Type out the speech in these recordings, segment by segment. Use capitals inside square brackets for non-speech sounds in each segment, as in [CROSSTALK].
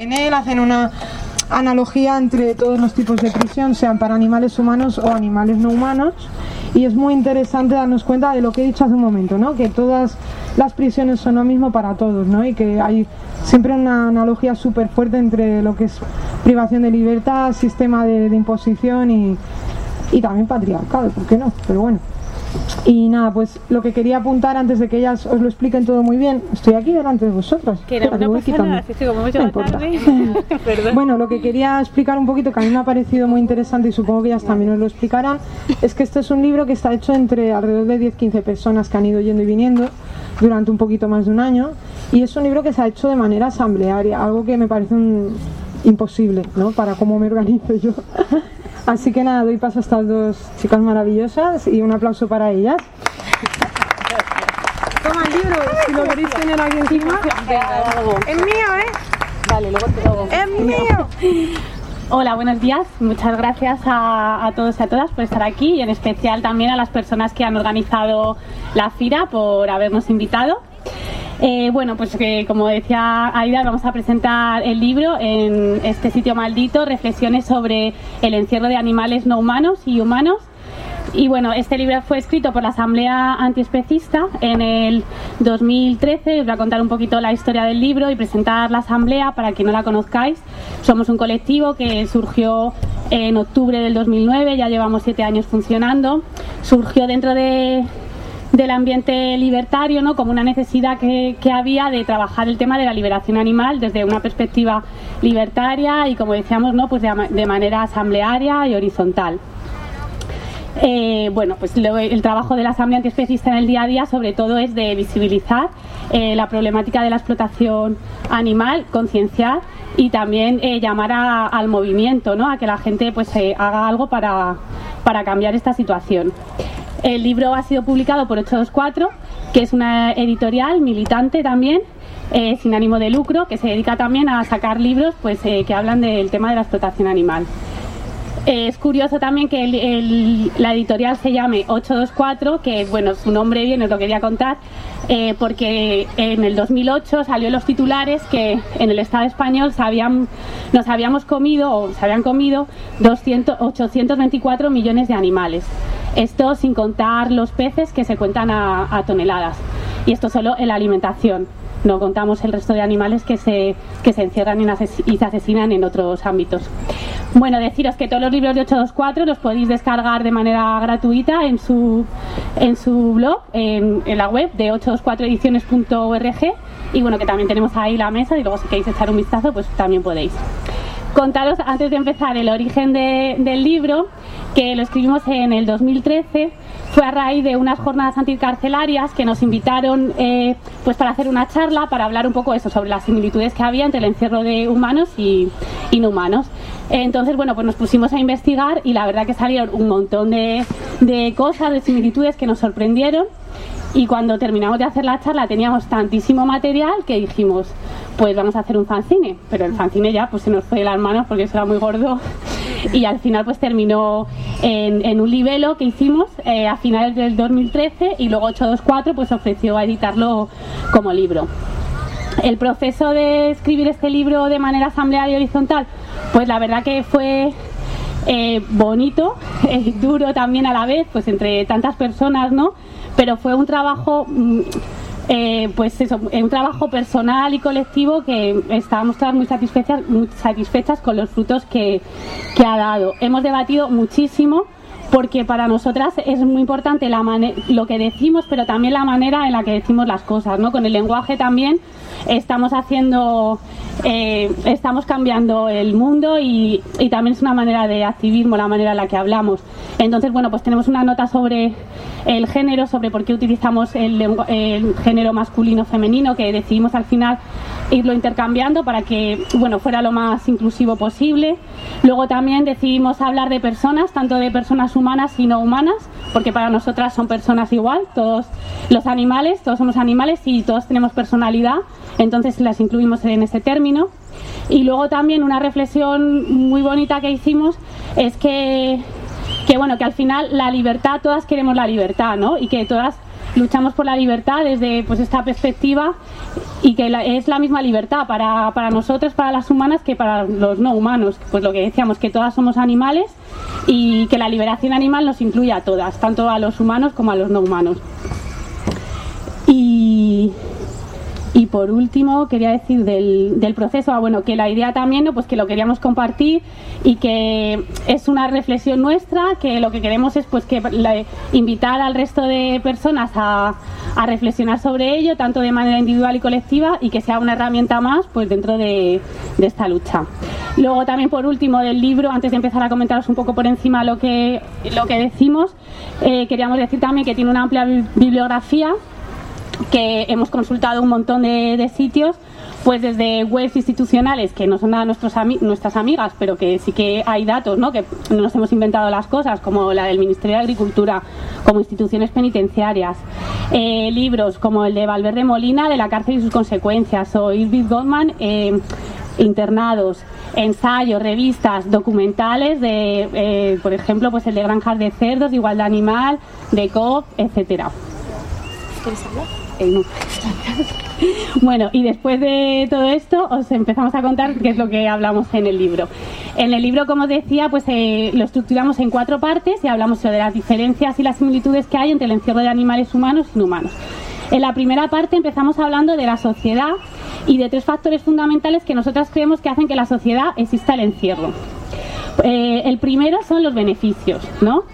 En él hacen una analogía entre todos los tipos de prisión, sean para animales humanos o animales no humanos, y es muy interesante darnos cuenta de lo que he dicho hace un momento, ¿no? que todas las prisiones son lo mismo para todos, ¿no? y que hay siempre una analogía súper fuerte entre lo que es privación de libertad, sistema de, imposición y, y también patriarcal, ¿por qué no? Pero bueno. Y nada, pues lo que quería apuntar antes de que ellas os lo expliquen todo muy bien, estoy aquí delante de vosotros. Que no, Espera, no voy pasa quitando. nada, si es que como hemos No llegado importa. tarde. [LAUGHS] Perdón. Bueno, lo que quería explicar un poquito, que a mí me ha parecido muy interesante y supongo que ellas también os lo explicarán, es que este es un libro que está hecho entre alrededor de 10-15 personas que han ido yendo y viniendo durante un poquito más de un año y es un libro que se ha hecho de manera asamblearia, algo que me parece un- imposible, ¿no? Para cómo me organizo yo. Así que nada, doy paso a estas dos chicas maravillosas y un aplauso para ellas. Toma el libro, si lo queréis tener aquí encima. Es mío, ¿eh? Vale, luego te lo... Es mío. Hola, buenos días. Muchas gracias a, a todos y a todas por estar aquí y en especial también a las personas que han organizado la FIRA por habernos invitado. Eh, bueno, pues que como decía Aida, vamos a presentar el libro en este sitio maldito, reflexiones sobre el encierro de animales no humanos y humanos. Y bueno, este libro fue escrito por la Asamblea Antiespecista en el 2013. Os voy a contar un poquito la historia del libro y presentar la Asamblea para que no la conozcáis. Somos un colectivo que surgió en octubre del 2009, ya llevamos siete años funcionando. Surgió dentro de, del ambiente libertario, ¿no? como una necesidad que, que había de trabajar el tema de la liberación animal desde una perspectiva libertaria y, como decíamos, ¿no? pues de, manera asamblearia y horizontal. Eh, bueno, pues lo- el trabajo de la Asamblea Antiespecista en el día a día sobre todo es de visibilizar eh, la problemática de la explotación animal, concienciar y también eh, llamar a- al movimiento, ¿no? a que la gente pues haga algo para, para cambiar esta situación. El libro ha sido publicado por 824, que es una editorial militante también, eh, sin ánimo de lucro, que se dedica también a sacar libros pues, eh, que hablan del tema de la explotación animal. Eh, Es curioso también que la editorial se llame 824, que bueno, su nombre bien os lo quería contar, porque en el 2008 salió los titulares que en el Estado español nos habíamos comido o se habían comido 200, 824 millones de animales. Esto sin contar los peces que se cuentan a, toneladas. Y esto solo en la alimentación. No contamos el resto de animales que se, que se encierran y se asesinan en otros ámbitos. Bueno, deciros que todos los libros de 824 los podéis descargar de manera gratuita en su, en su blog, en la web de 824ediciones.org y bueno, que también tenemos ahí la mesa y luego si queréis echar un vistazo, pues también podéis. Contaros antes de empezar el origen de- del libro, que lo escribimos en el 2013, fue a raíz de unas jornadas anticarcelarias que nos invitaron eh, pues para hacer una charla, para hablar un poco eso, sobre las similitudes que había entre el encierro de humanos y, y no humanos. Entonces, bueno, pues nos pusimos a investigar y la verdad que salieron un montón de, de cosas, de similitudes que nos sorprendieron. Y cuando terminamos de hacer la charla teníamos tantísimo material que dijimos, pues vamos a hacer un fanzine. Pero el fanzine ya pues se nos fue de las manos porque eso era muy gordo. [LAUGHS] Y al final pues terminó en, un libelo que hicimos eh, a finales del 2013 y luego 824 pues ofreció editarlo como libro. El proceso de escribir este libro de manera asamblearia y horizontal, pues la verdad que fue eh, bonito, [LAUGHS] eh, duro también a la vez, pues entre tantas personas, ¿no? Pero fue un trabajo, mm, eh, pues eso, un trabajo personal y colectivo que estábamos todas muy satisfechas, muy satisfechas con los frutos que, que ha dado. Hemos debatido muchísimo porque para nosotras es muy importante la lo que decimos, pero también la manera en la que decimos las cosas, ¿no? Con el lenguaje también estamos haciendo, eh, estamos cambiando el mundo y, y también es una manera de activismo la manera en la que hablamos. Entonces, bueno, pues tenemos una nota sobre el género, sobre por qué utilizamos el, el género masculino-femenino, que decidimos al final irlo intercambiando para que, bueno, fuera lo más inclusivo posible. Luego también decidimos hablar de personas, tanto de personas humanas y no humanas, porque para nosotras son personas igual, todos los animales, todos somos animales y todos tenemos personalidad, entonces las incluimos en ese término. Y luego también una reflexión muy bonita que hicimos es que, que bueno, que al final la libertad, todas queremos la libertad, ¿no? Y que todas luchamos por la libertad desde pues esta perspectiva y que es la misma libertad para, para nosotros, para las humanas, que para los no humanos. Pues lo que decíamos, que todas somos animales y que la liberación animal nos incluye a todas, tanto a los humanos como a los no humanos. Y, y por último, quería decir del, del proceso, ah, bueno, que la idea también, ¿no? pues que lo queríamos compartir y que es una reflexión nuestra, que lo que queremos es pues que invitar al resto de personas a, a, reflexionar sobre ello, tanto de manera individual y colectiva, y que sea una herramienta más pues dentro de, de esta lucha. Luego también por último del libro, antes de empezar a comentaros un poco por encima lo que, lo que decimos, eh, queríamos decir también que tiene una amplia bibliografía que hemos consultado un montón de, sitios, pues desde webs institucionales, que no son nada nuestros nuestras amigas, pero que sí que hay datos, ¿no? que no nos hemos inventado las cosas, como la del Ministerio de Agricultura, como instituciones penitenciarias, eh, libros como el de Valverde Molina, de la cárcel y sus consecuencias, o Irving Goldman, eh, internados, ensayos, revistas, documentales de, eh, por ejemplo, pues el de granjas de cerdos, de igualdad animal, de COP, etcétera. Bueno, y después de todo esto os empezamos a contar qué es lo que hablamos en el libro. En el libro, como decía, pues eh, lo estructuramos en cuatro partes y hablamos sobre las diferencias y las similitudes que hay entre el encierro de animales humanos y inhumanos. En la primera parte empezamos hablando de la sociedad y de tres factores fundamentales que nosotras creemos que hacen que la sociedad exista el encierro. Eh, el primero son los beneficios, ¿no?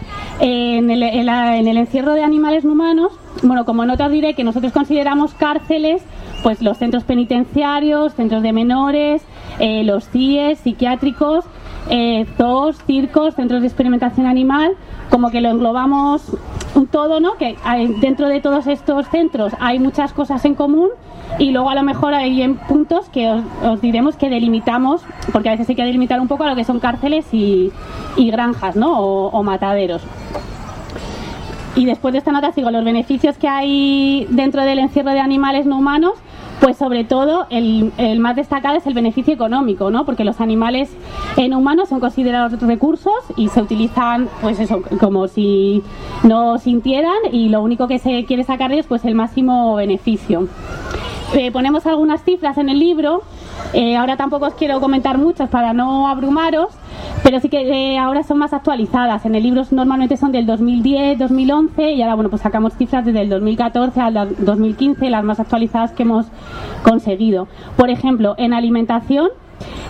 en, el, el, encierro de animales humanos, bueno, como nota os diré que nosotros consideramos cárceles, pues los centros penitenciarios, centros de menores, eh, los CIES, psiquiátricos, eh, zoos, circos, centros de experimentación animal, como que lo englobamos un todo, ¿no? Que dentro de todos estos centros hay muchas cosas en común y luego a lo mejor hay en puntos que os, diremos que delimitamos, porque a veces hay que delimitar un poco a lo que son cárceles y, granjas, ¿no? o mataderos. Y después de esta nota sigo los beneficios que hay dentro del encierro de animales no humanos, pues sobre todo el, más destacado es el beneficio económico, ¿no? Porque los animales no humanos son considerados recursos y se utilizan, pues eso, como si no sintieran y lo único que se quiere sacar de ellos, pues el máximo beneficio. Eh, ponemos algunas cifras en el libro, eh, ahora tampoco os quiero comentar muchas para no abrumaros, pero sí que eh, ahora son más actualizadas. En el libro normalmente son del 2010, 2011 y ahora bueno pues sacamos cifras desde el 2014 al 2015, las más actualizadas que hemos conseguido. Por ejemplo, en alimentación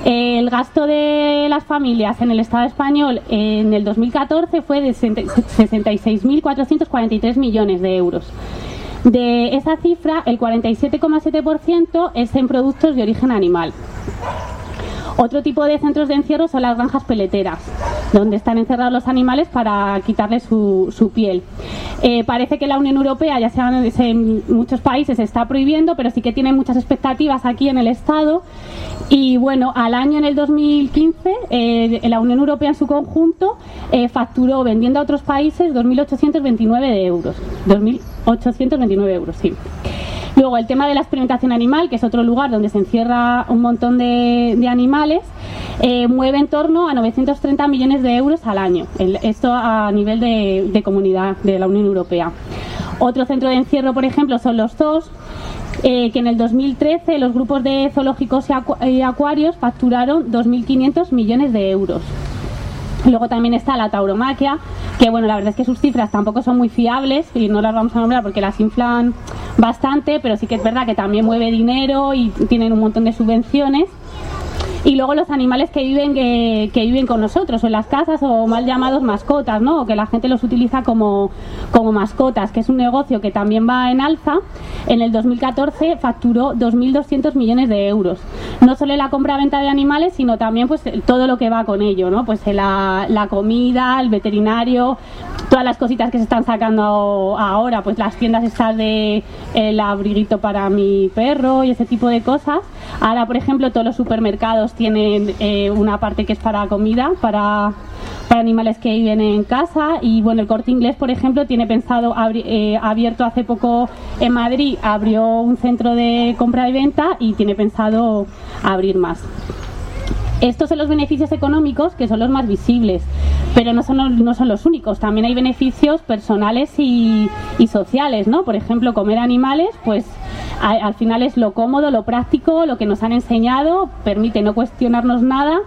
el gasto de las familias en el Estado español en el 2014 fue de 66.443 millones de euros. De esa cifra, el 47,7% es en productos de origen animal. Otro tipo de centros de encierro son las granjas peleteras, donde están encerrados los animales para quitarles su, piel. Eh, parece que la Unión Europea, ya sea en muchos países, está prohibiendo, pero sí que tiene muchas expectativas aquí en el Estado. Y bueno, al año en el 2015, eh, la Unión Europea en su conjunto eh, facturó vendiendo a otros países 2.829 euros. 2.829 euros, sí. Luego, el tema de la experimentación animal, que es otro lugar donde se encierra un montón de, animales, eh, mueve en torno a 930 millones de euros al año. esto a nivel de, comunidad de la Unión Europea. Otro centro de encierro, por ejemplo, son los zoos, eh, que en el 2013 los grupos de zoológicos y acuarios facturaron 2.500 millones de euros. Luego también está la tauromaquia, que bueno, la verdad es que sus cifras tampoco son muy fiables y no las vamos a nombrar porque las inflan bastante, pero sí que es verdad que también mueve dinero y tienen un montón de subvenciones y luego los animales que viven que, viven con nosotros o en las casas o mal llamados mascotas, ¿no? O que la gente los utiliza como, como mascotas, que es un negocio que también va en alza. En el 2014 facturó 2.200 millones de euros. No solo la compra-venta de animales, sino también pues todo lo que va con ello, ¿no? Pues la, la comida, el veterinario, todas las cositas que se están sacando ahora, pues las tiendas estas de el abriguito para mi perro y ese tipo de cosas. Ahora, por ejemplo, todos los supermercados tienen eh, una parte que es para comida, para, animales que viven en casa. Y bueno, el corte inglés, por ejemplo, tiene pensado, eh, abierto hace poco en Madrid, abrió un centro de compra y venta y tiene pensado abrir más. Estos son los beneficios económicos que son los más visibles. pero no son, no son los únicos, también hay beneficios personales y, y sociales, ¿no? Por ejemplo, comer animales, pues al final es lo cómodo, lo práctico, lo que nos han enseñado, permite no cuestionarnos nada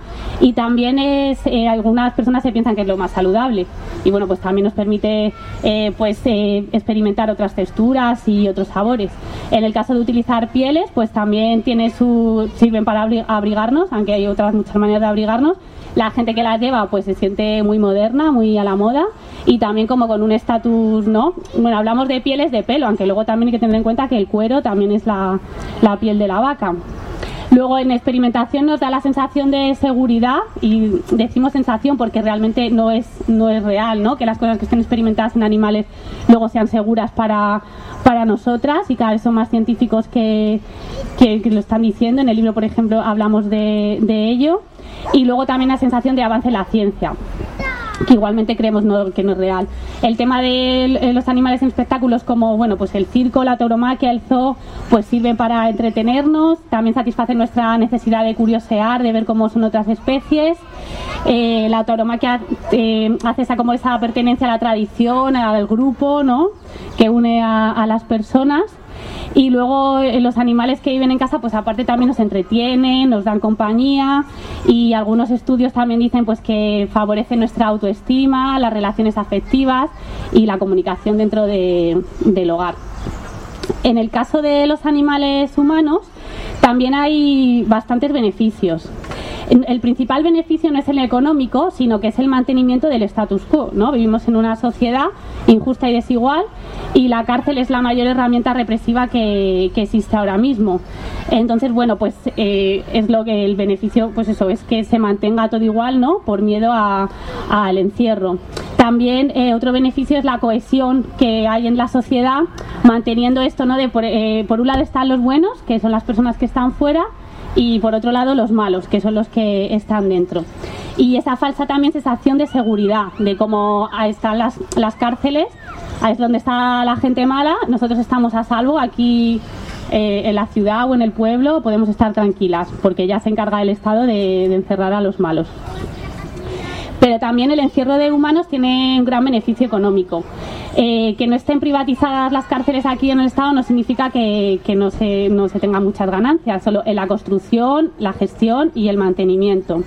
y también es, eh, algunas personas se piensan que es lo más saludable y bueno, pues también nos permite eh, pues eh, experimentar otras texturas y otros sabores. En el caso de utilizar pieles, pues también tiene su, sirven para abrigarnos, aunque hay otras muchas maneras de abrigarnos. La gente que las lleva pues se siente muy moderna, muy a la moda y también como con un estatus, ¿no? Bueno, hablamos de pieles de pelo, aunque luego también hay que tener en cuenta que el cuero también es la, la piel de la vaca. Luego en experimentación nos da la sensación de seguridad y decimos sensación porque realmente no es, no es real, ¿no? Que las cosas que estén experimentadas en animales luego sean seguras para, para nosotras y cada vez son más científicos que, que, lo están diciendo. En el libro, por ejemplo, hablamos de, de ello. Y luego también la sensación de avance en la ciencia que igualmente creemos que no es real. El tema de eh, los animales en espectáculos como bueno, pues el circo, la tauromaquia, el zoo, pues sirven para entretenernos, también satisfacen nuestra necesidad de curiosear, de ver cómo son otras especies. Eh, la tauromaquia eh, hace esa como esa pertenencia a la tradición, al grupo, ¿no? Que une a las personas. Y luego eh, los animales que viven en casa, pues aparte también nos entretienen, nos dan compañía y algunos estudios también dicen pues que favorece nuestra autoestima, las relaciones afectivas y la comunicación dentro del hogar. En el caso de los animales humanos, también hay bastantes beneficios el principal beneficio no es el económico, sino que es el mantenimiento del status quo. ¿no? Vivimos en una sociedad injusta y desigual y la cárcel es la mayor herramienta represiva que, existe ahora mismo. Entonces, bueno, pues eh, es lo que el beneficio, pues eso, es que se mantenga todo igual, ¿no? Por miedo al encierro. También eh, otro beneficio es la cohesión que hay en la sociedad, manteniendo esto, ¿no? De por, eh, por un lado están los buenos, que son las personas que están fuera, y por otro lado los malos, que son los que están dentro. Y esa falsa también sensación de seguridad, de cómo están las, las cárceles, ahí es donde está la gente mala, nosotros estamos a salvo aquí eh, en la ciudad o en el pueblo, podemos estar tranquilas, porque ya se encarga el Estado de encerrar a los malos pero también el encierro de humanos tiene un gran beneficio económico. Eh, que no estén privatizadas las cárceles aquí en el Estado no significa que, no, se, no se tengan muchas ganancias, solo en la construcción, la gestión y el mantenimiento.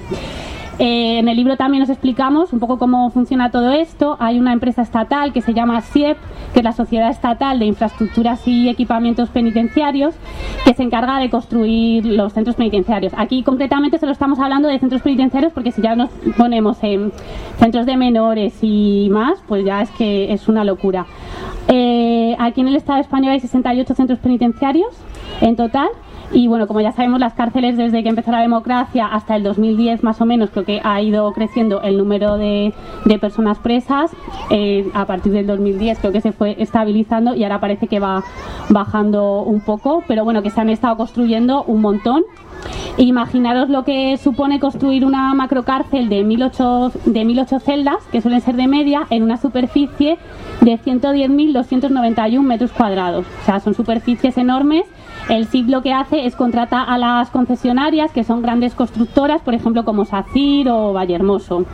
Eh, en el libro también nos explicamos un poco cómo funciona todo esto. Hay una empresa estatal que se llama SIEP, que es la Sociedad Estatal de Infraestructuras y Equipamientos Penitenciarios, que se encarga de construir los centros penitenciarios. Aquí concretamente solo estamos hablando de centros penitenciarios porque si ya nos ponemos en centros de menores y más, pues ya es que es una locura. Eh, aquí en el Estado español hay 68 centros penitenciarios en total y bueno, como ya sabemos, las cárceles desde que empezó la democracia hasta el 2010 más o menos creo que ha ido creciendo el número de, personas presas. Eh, a partir del 2010 creo que se fue estabilizando y ahora parece que va bajando un poco, pero bueno, que se han estado construyendo un montón. Imaginaros lo que supone construir una macrocárcel de 1008, de 1008 celdas, que suelen ser de media, en una superficie de 110.291 metros cuadrados. O sea, son superficies enormes el CIP lo que hace es contrata a las concesionarias, que son grandes constructoras, por ejemplo, como SACIR o Vallehermoso.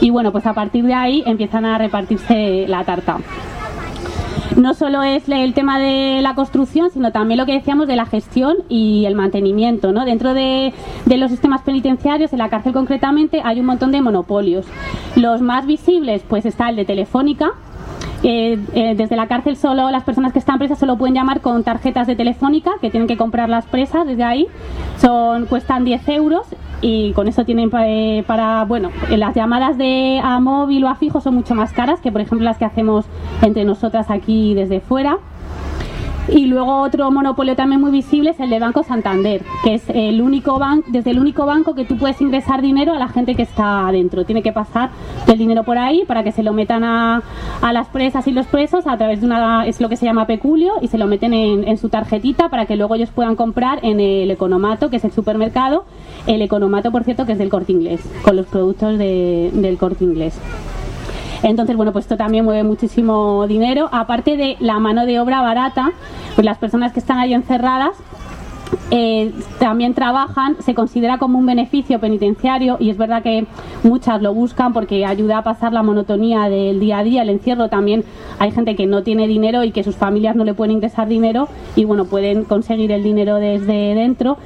Y bueno, pues a partir de ahí empiezan a repartirse la tarta no solo es el tema de la construcción, sino también lo que decíamos de la gestión y el mantenimiento. ¿no? Dentro de, de, los sistemas penitenciarios, en la cárcel concretamente, hay un montón de monopolios. Los más visibles, pues está el de Telefónica, eh, desde la cárcel solo las personas que están presas solo pueden llamar con tarjetas de telefónica que tienen que comprar las presas desde ahí. Son cuestan 10 euros y con eso tienen eh, para bueno las llamadas de a móvil o a fijo son mucho más caras que por ejemplo las que hacemos entre nosotras aquí desde fuera y luego otro monopolio también muy visible es el de Banco Santander, que es el único banco, desde el único banco que tú puedes ingresar dinero a la gente que está adentro. Tiene que pasar el dinero por ahí para que se lo metan a, a las presas y los presos a través de una, es lo que se llama peculio, y se lo meten en, en su tarjetita para que luego ellos puedan comprar en el economato, que es el supermercado. El economato, por cierto, que es del corte inglés, con los productos de, del corte inglés. Entonces, bueno, pues esto también mueve muchísimo dinero. Aparte de la mano de obra barata, pues las personas que están ahí encerradas eh, también trabajan, se considera como un beneficio penitenciario y es verdad que muchas lo buscan porque ayuda a pasar la monotonía del día a día, el encierro también hay gente que no tiene dinero y que sus familias no le pueden ingresar dinero y bueno, pueden conseguir el dinero desde dentro.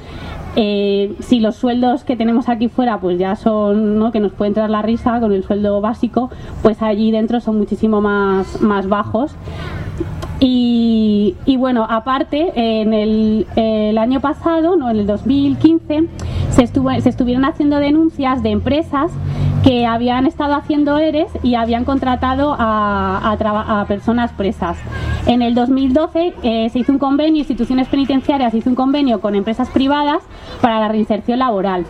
Eh, si los sueldos que tenemos aquí fuera pues ya son, ¿no? que nos puede entrar la risa con el sueldo básico, pues allí dentro son muchísimo más, más bajos. Y, bueno, aparte, en el, año pasado, no, en el 2015, se, estuvo, se estuvieron haciendo denuncias de empresas que habían estado haciendo ERES y habían contratado a, a, personas presas. En el 2012 eh, se hizo un convenio, instituciones penitenciarias hizo un convenio con empresas privadas para la reinserción laboral.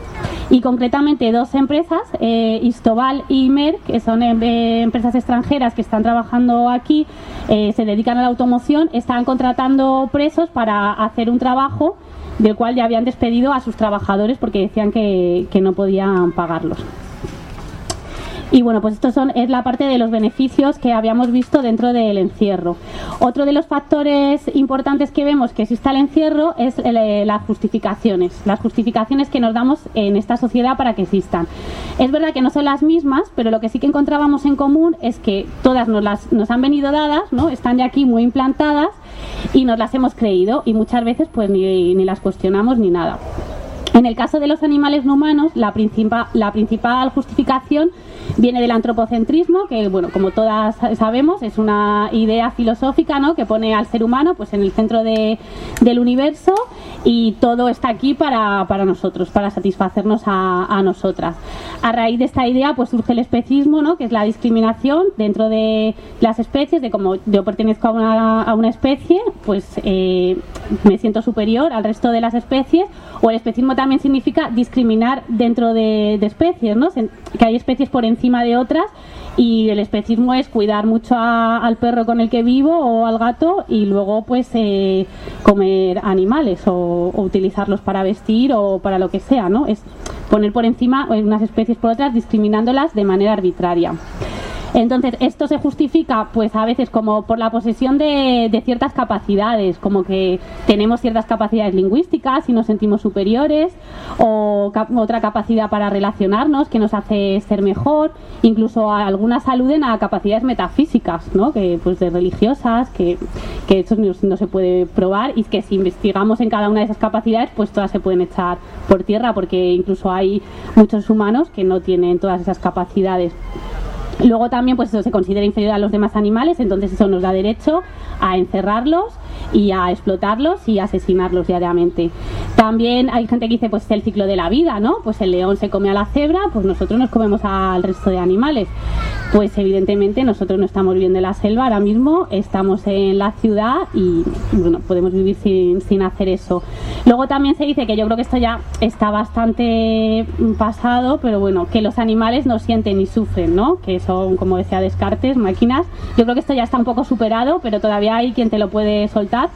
Y concretamente dos empresas, eh, Istobal y Mer, que son eh, empresas extranjeras que están trabajando aquí, se dedican a la automoción, están contratando presos para hacer un trabajo del cual ya habían despedido a sus trabajadores porque decían que no podían pagarlos. Y bueno, pues esto son, es la parte de los beneficios que habíamos visto dentro del encierro. Otro de los factores importantes que vemos que existe el encierro es eh, las justificaciones, las justificaciones que nos damos en esta sociedad para que existan. Es verdad que no son las mismas, pero lo que sí que encontrábamos en común es que todas nos, las, nos han venido dadas, ¿no? están ya aquí muy implantadas y nos las hemos creído y muchas veces pues ni, ni las cuestionamos ni nada. En el caso de los animales no humanos, la, la principal justificación viene del antropocentrismo, que bueno, como todas sabemos, es una idea filosófica ¿no? que pone al ser humano pues, en el centro del universo y todo está aquí para, nosotros, para satisfacernos a, nosotras. A raíz de esta idea pues surge el especismo, ¿no? que es la discriminación dentro de las especies, de como yo pertenezco a una, a una especie, pues eh, me siento superior al resto de las especies, o el especismo también significa discriminar dentro de, especies, ¿no? que hay especies por encima de otras y el especismo es cuidar mucho al perro con el que vivo o al gato y luego pues eh, comer animales o, o, utilizarlos para vestir o para lo que sea, ¿no? Es poner por encima unas especies por otras discriminándolas de manera arbitraria. Entonces, esto se justifica, pues a veces como por la posesión de, ciertas capacidades, como que tenemos ciertas capacidades lingüísticas y nos sentimos superiores, o otra capacidad para relacionarnos que nos hace ser mejor, incluso algunas aluden a capacidades metafísicas, ¿no? Que pues de religiosas, que, eso no, se puede probar y que si investigamos en cada una de esas capacidades, pues todas se pueden echar por tierra, porque incluso hay muchos humanos que no tienen todas esas capacidades. Luego también pues eso se considera inferior a los demás animales, entonces eso nos da derecho a encerrarlos y a explotarlos y asesinarlos diariamente. También hay gente que dice pues es el ciclo de la vida, ¿no? Pues el león se come a la cebra, pues nosotros nos comemos al resto de animales. Pues evidentemente nosotros no estamos viviendo en la selva ahora mismo, estamos en la ciudad y bueno, podemos vivir sin, sin hacer eso. Luego también se dice que yo creo que esto ya está bastante pasado, pero bueno, que los animales no sienten ni sufren, ¿no? Que son, como decía Descartes, máquinas. Yo creo que esto ya está un poco superado, pero todavía hay quien te lo puede soltar.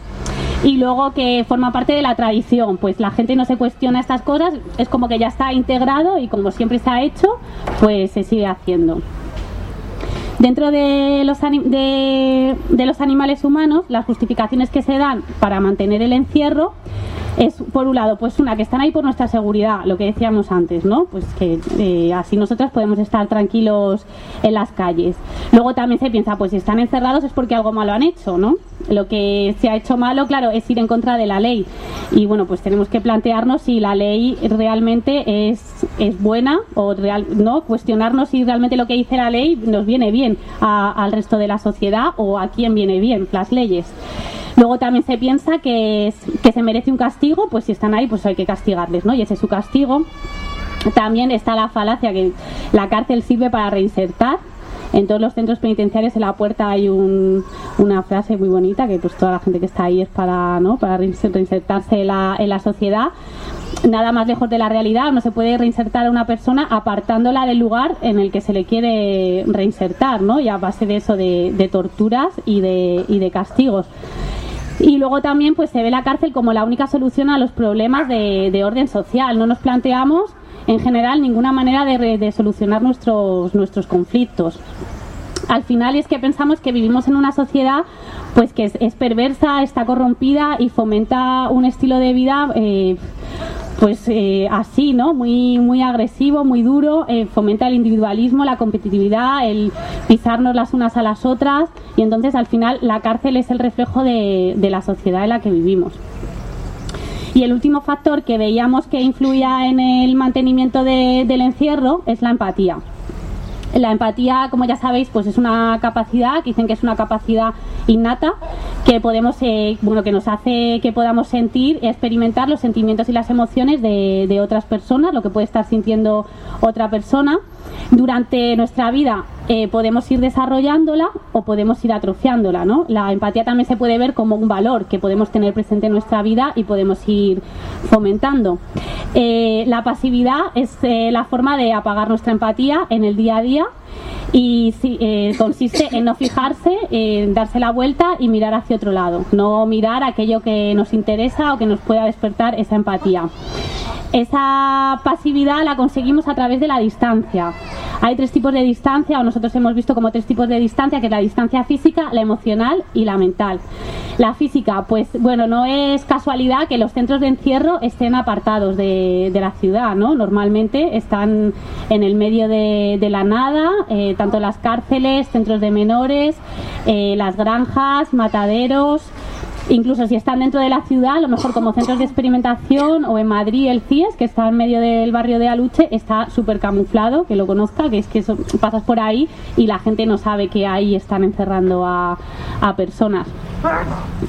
Y luego que forma parte de la tradición, pues la gente no se cuestiona estas cosas, es como que ya está integrado y como siempre se ha hecho, pues se sigue haciendo. Dentro de los, de, los animales humanos, las justificaciones que se dan para mantener el encierro es por un lado pues una que están ahí por nuestra seguridad lo que decíamos antes no pues que eh, así nosotras podemos estar tranquilos en las calles. Luego también se piensa pues si están encerrados es porque algo malo han hecho no lo que se ha hecho malo claro es ir en contra de la ley. Y bueno pues tenemos que plantearnos si la ley realmente es, es buena o real no cuestionarnos si realmente lo que dice la ley nos viene bien al resto de la sociedad o a quién viene bien las leyes Luego también se piensa que, que se merece un castigo, pues si están ahí, pues hay que castigarles, ¿no? Y ese es su castigo. También está la falacia que la cárcel sirve para reinsertar. En todos los centros penitenciarios en la puerta hay una frase muy bonita que pues toda la gente que está ahí es para, ¿no? para reinsertarse en la, en la sociedad nada más lejos de la realidad. No se puede reinsertar a una persona apartándola del lugar en el que se le quiere reinsertar, ¿no? Y a base de eso, de, de torturas y de, y de castigos. Y luego también pues se ve la cárcel como la única solución a los problemas de, orden social. No nos planteamos en general ninguna manera de, de solucionar nuestros, nuestros conflictos. al final es que pensamos que vivimos en una sociedad pues que es, perversa, está corrompida y fomenta un estilo de vida eh, pues eh, así, ¿no? Muy, muy agresivo, muy duro, eh, fomenta el individualismo, la competitividad, el pisarnos las unas a las otras y entonces al final la cárcel es el reflejo de, la sociedad en la que vivimos. Y el último factor que veíamos que influía en el mantenimiento del encierro es la empatía. La empatía, como ya sabéis, pues es una capacidad, que dicen que es una capacidad innata, que podemos, eh, bueno, que nos hace que podamos sentir experimentar los sentimientos y las emociones de, de otras personas, lo que puede estar sintiendo otra persona. Durante nuestra vida eh, podemos ir desarrollándola o podemos ir atrofiándola, ¿no? La empatía también se puede ver como un valor que podemos tener presente en nuestra vida y podemos ir fomentando. Eh, la pasividad es eh, la forma de apagar nuestra empatía en el día a día y consiste en no fijarse, en darse la vuelta y mirar hacia otro lado, no mirar aquello que nos interesa o que nos pueda despertar esa empatía. Esa pasividad la conseguimos a través de la distancia. Hay tres tipos de distancia, o nosotros hemos visto como tres tipos de distancia, que es la distancia física, la emocional y la mental. La física, pues bueno, no es casualidad que los centros de encierro estén apartados de, la ciudad, ¿no? Normalmente están en el medio de, la nada, eh, tanto las cárceles, centros de menores, eh, las granjas, mataderos, incluso si están dentro de la ciudad, a lo mejor como centros de experimentación o en Madrid el CIES, que está en medio del barrio de Aluche, está súper camuflado, que lo conozca, que es que pasas por ahí y la gente no sabe que ahí están encerrando a, a personas.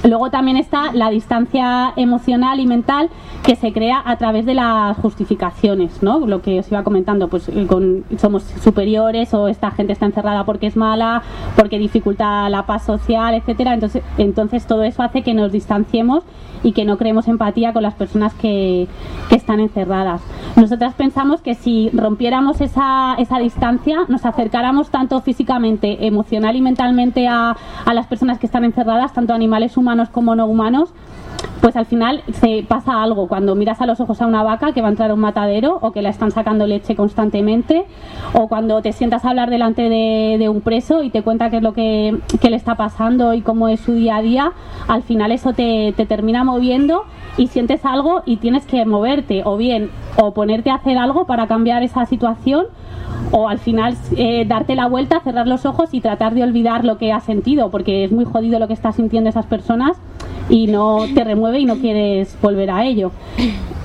Luego también está la distancia emocional y mental que se crea a través de las justificaciones, ¿no? Lo que os iba comentando, pues eh, con, somos superiores o esta gente está encerrada porque es mala, porque dificulta la paz social, etcétera. Entonces, entonces todo eso hace que nos distanciemos y que no creemos empatía con las personas que, que están encerradas. Nosotras pensamos que si rompiéramos esa, esa distancia, nos acercáramos tanto físicamente, emocional y mentalmente a, a las personas que están encerradas, tanto animales humanos como no humanos, pues al final se pasa algo. Cuando miras a los ojos a una vaca que va a entrar a un matadero o que la están sacando leche constantemente o cuando te sientas a hablar delante de, un preso y te cuenta qué es lo que, le está pasando y cómo es su día a día, al final eso te, te termina moviendo y sientes algo y tienes que moverte o bien o ponerte a hacer algo para cambiar esa situación o al final eh, darte la vuelta, cerrar los ojos y tratar de olvidar lo que has sentido, porque es muy jodido lo que están sintiendo esas personas y no te remueve y no quieres volver a ello.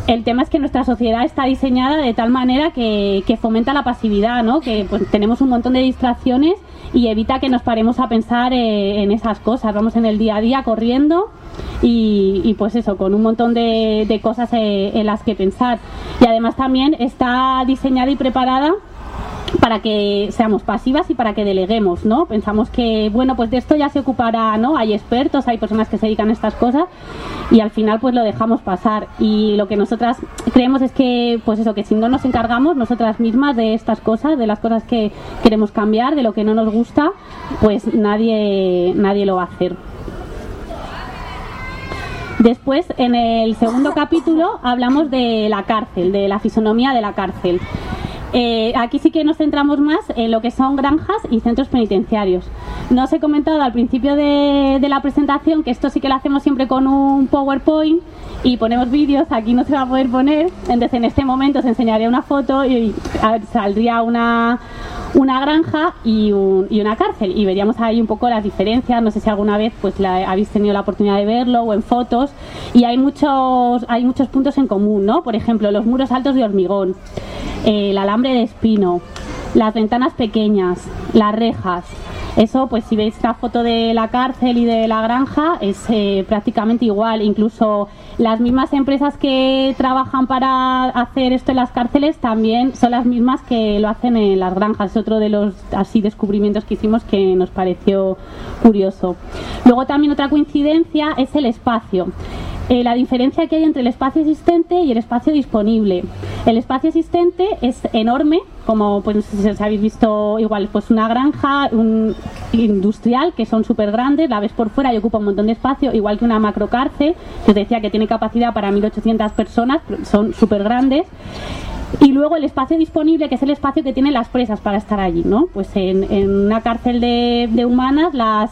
El tema es que nuestra sociedad está diseñada de tal manera que, fomenta la pasividad, ¿no? que pues, tenemos un montón de distracciones y evita que nos paremos a pensar eh, en esas cosas. Vamos en el día a día corriendo y, pues eso, con un montón de, de cosas eh, en las que pensar. Y además también está diseñada y preparada para que seamos pasivas y para que deleguemos, ¿no? Pensamos que, bueno, pues de esto ya se ocupará, ¿no? Hay expertos, hay personas que se dedican a estas cosas y al final pues lo dejamos pasar y lo que nosotras creemos es que, pues eso, que si no nos encargamos nosotras mismas de estas cosas, de las cosas que queremos cambiar, de lo que no nos gusta, pues nadie, nadie lo va a hacer. Después, en el segundo capítulo, hablamos de la cárcel, de la fisonomía de la cárcel. Eh, aquí sí que nos centramos más en lo que son granjas y centros penitenciarios. No os he comentado al principio de, la presentación que esto sí que lo hacemos siempre con un PowerPoint y ponemos vídeos, aquí no se va a poder poner, entonces en este momento os enseñaré una foto y saldría una, una granja y, una cárcel y veríamos ahí un poco las diferencias, no sé si alguna vez pues la, habéis tenido la oportunidad de verlo o en fotos y hay muchos, hay muchos puntos en común, ¿no? Por ejemplo, los muros altos de hormigón, el alambre de espino, las ventanas pequeñas, las rejas. Eso, pues si veis la foto de la cárcel y de la granja, es eh, prácticamente igual. Incluso las mismas empresas que trabajan para hacer esto en las cárceles también son las mismas que lo hacen en las granjas. Es otro de los así descubrimientos que hicimos que nos pareció curioso. Luego también otra coincidencia es el espacio. Eh, la diferencia que hay entre el espacio existente y el espacio disponible. El espacio existente es enorme, como pues si habéis visto igual, pues una granja un industrial que son súper grandes, la ves por fuera y ocupa un montón de espacio, igual que una macrocárcel, que os decía que tiene capacidad para 1.800 personas, son súper grandes. Y luego el espacio disponible, que es el espacio que tienen las presas para estar allí, ¿no? Pues en, una cárcel de, de humanas las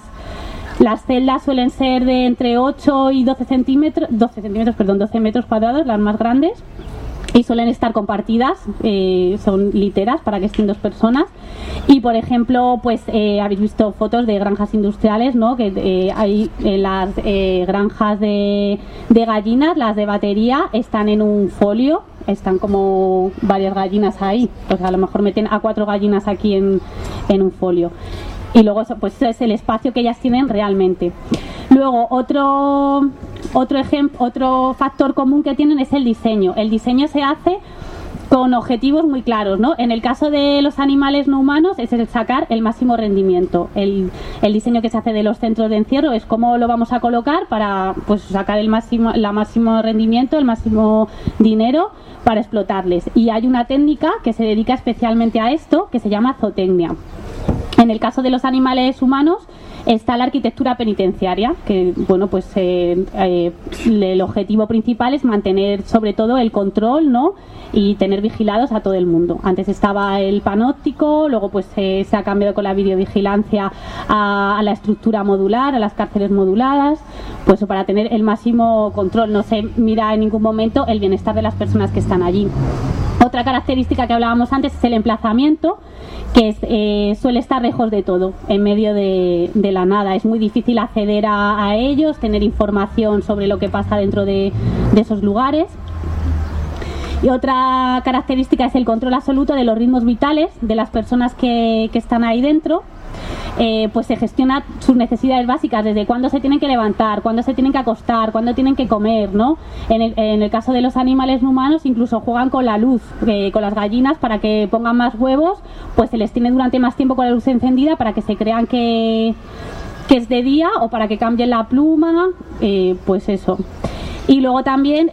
las celdas suelen ser de entre 8 y 12 centímetros, 12 centímetros, perdón, 12 metros cuadrados, las más grandes y suelen estar compartidas, eh, son literas para que estén dos personas. Y por ejemplo, pues eh, habéis visto fotos de granjas industriales, ¿no? Que eh, hay las granjas de, de, gallinas, las de batería, están en un folio, están como varias gallinas ahí. Pues a lo mejor meten a cuatro gallinas aquí en, en un folio y luego pues es el espacio que ellas tienen realmente. Luego otro otro ejemplo, otro factor común que tienen es el diseño. El diseño se hace con objetivos muy claros, ¿no? En el caso de los animales no humanos es el sacar el máximo rendimiento. El, el, diseño que se hace de los centros de encierro es cómo lo vamos a colocar para pues sacar el máximo, la máximo rendimiento, el máximo dinero para explotarles. Y hay una técnica que se dedica especialmente a esto que se llama zootecnia. En el caso de los animales humanos está la arquitectura penitenciaria, que bueno, pues eh, eh, el objetivo principal es mantener sobre todo el control, ¿no? Y tener vigilados a todo el mundo. Antes estaba el panóptico, luego pues se ha cambiado con la videovigilancia a, a, la estructura modular, a las cárceles moduladas, pues para tener el máximo control. No se mira en ningún momento el bienestar de las personas que están allí. Otra característica que hablábamos antes es el emplazamiento, que eh, suele estar lejos de todo, en medio de, la nada. Es muy difícil acceder a, ellos, tener información sobre lo que pasa dentro de, esos lugares. Y otra característica es el control absoluto de los ritmos vitales de las personas que están ahí dentro eh, pues se gestiona sus necesidades básicas, desde cuándo se tienen que levantar, cuándo se tienen que acostar, cuándo tienen que comer, ¿no? En el, caso de los animales humanos incluso juegan con la luz, eh, con las gallinas para que pongan más huevos, pues se les tiene durante más tiempo con la luz encendida para que se crean que, es de día o para que cambien la pluma, eh, pues eso. Y luego también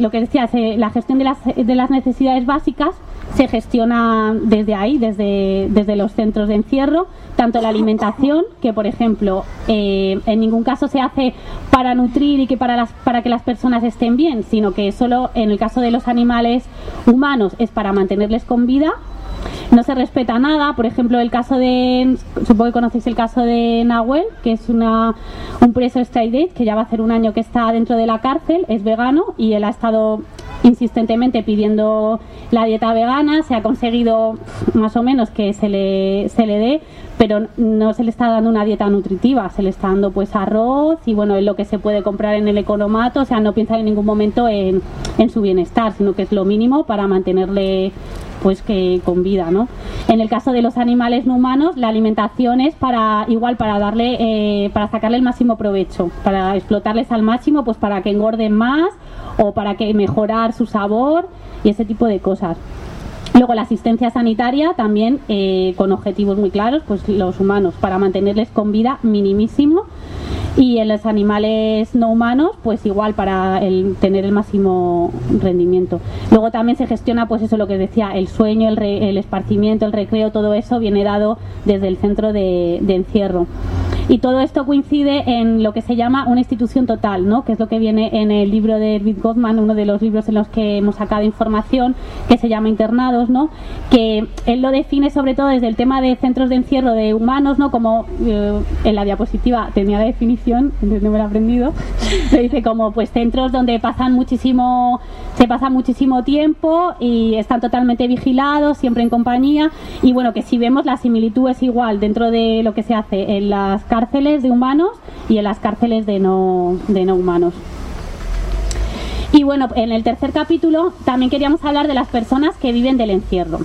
lo que decía, la gestión de las, de las necesidades básicas se gestiona desde ahí, desde, desde los centros de encierro, tanto la alimentación, que por ejemplo eh, en ningún caso se hace para nutrir y que para, las, para que las personas estén bien, sino que solo en el caso de los animales humanos es para mantenerles con vida. No se respeta nada, por ejemplo, el caso de, supongo que conocéis el caso de Nahuel, que es una, un preso straight que ya va a hacer un año que está dentro de la cárcel, es vegano y él ha estado insistentemente pidiendo la dieta vegana, se ha conseguido más o menos que se le, se le dé, pero no se le está dando una dieta nutritiva, se le está dando pues arroz y bueno, es lo que se puede comprar en el economato, o sea, no piensa en ningún momento en, en su bienestar, sino que es lo mínimo para mantenerle pues que con vida, ¿no? En el caso de los animales no humanos, la alimentación es para igual para darle, eh, para sacarle el máximo provecho, para explotarles al máximo, pues para que engorden más o para que mejorar su sabor y ese tipo de cosas. Luego la asistencia sanitaria también eh, con objetivos muy claros, pues los humanos para mantenerles con vida minimísimo y en los animales no humanos pues igual para el, tener el máximo rendimiento. Luego también se gestiona pues eso lo que decía, el sueño, el, el esparcimiento, el recreo, todo eso viene dado desde el centro de encierro. Y todo esto coincide en lo que se llama una institución total, ¿no? que es lo que viene en el libro de Erwin Gottman, uno de los libros en los que hemos sacado información, que se llama Internados, ¿no? que él lo define sobre todo desde el tema de centros de encierro de humanos, ¿no? como eh, en la diapositiva tenía la definición, entonces [LAUGHS] no me lo he aprendido, se [LAUGHS] dice como pues centros donde pasan muchísimo, se pasa muchísimo tiempo y están totalmente vigilados, siempre en compañía, y bueno, que si vemos la similitud es igual dentro de lo que se hace en las cárceles de humanos y en las cárceles de no, de no humanos. Y bueno, en el tercer capítulo también queríamos hablar de las personas que viven del encierro.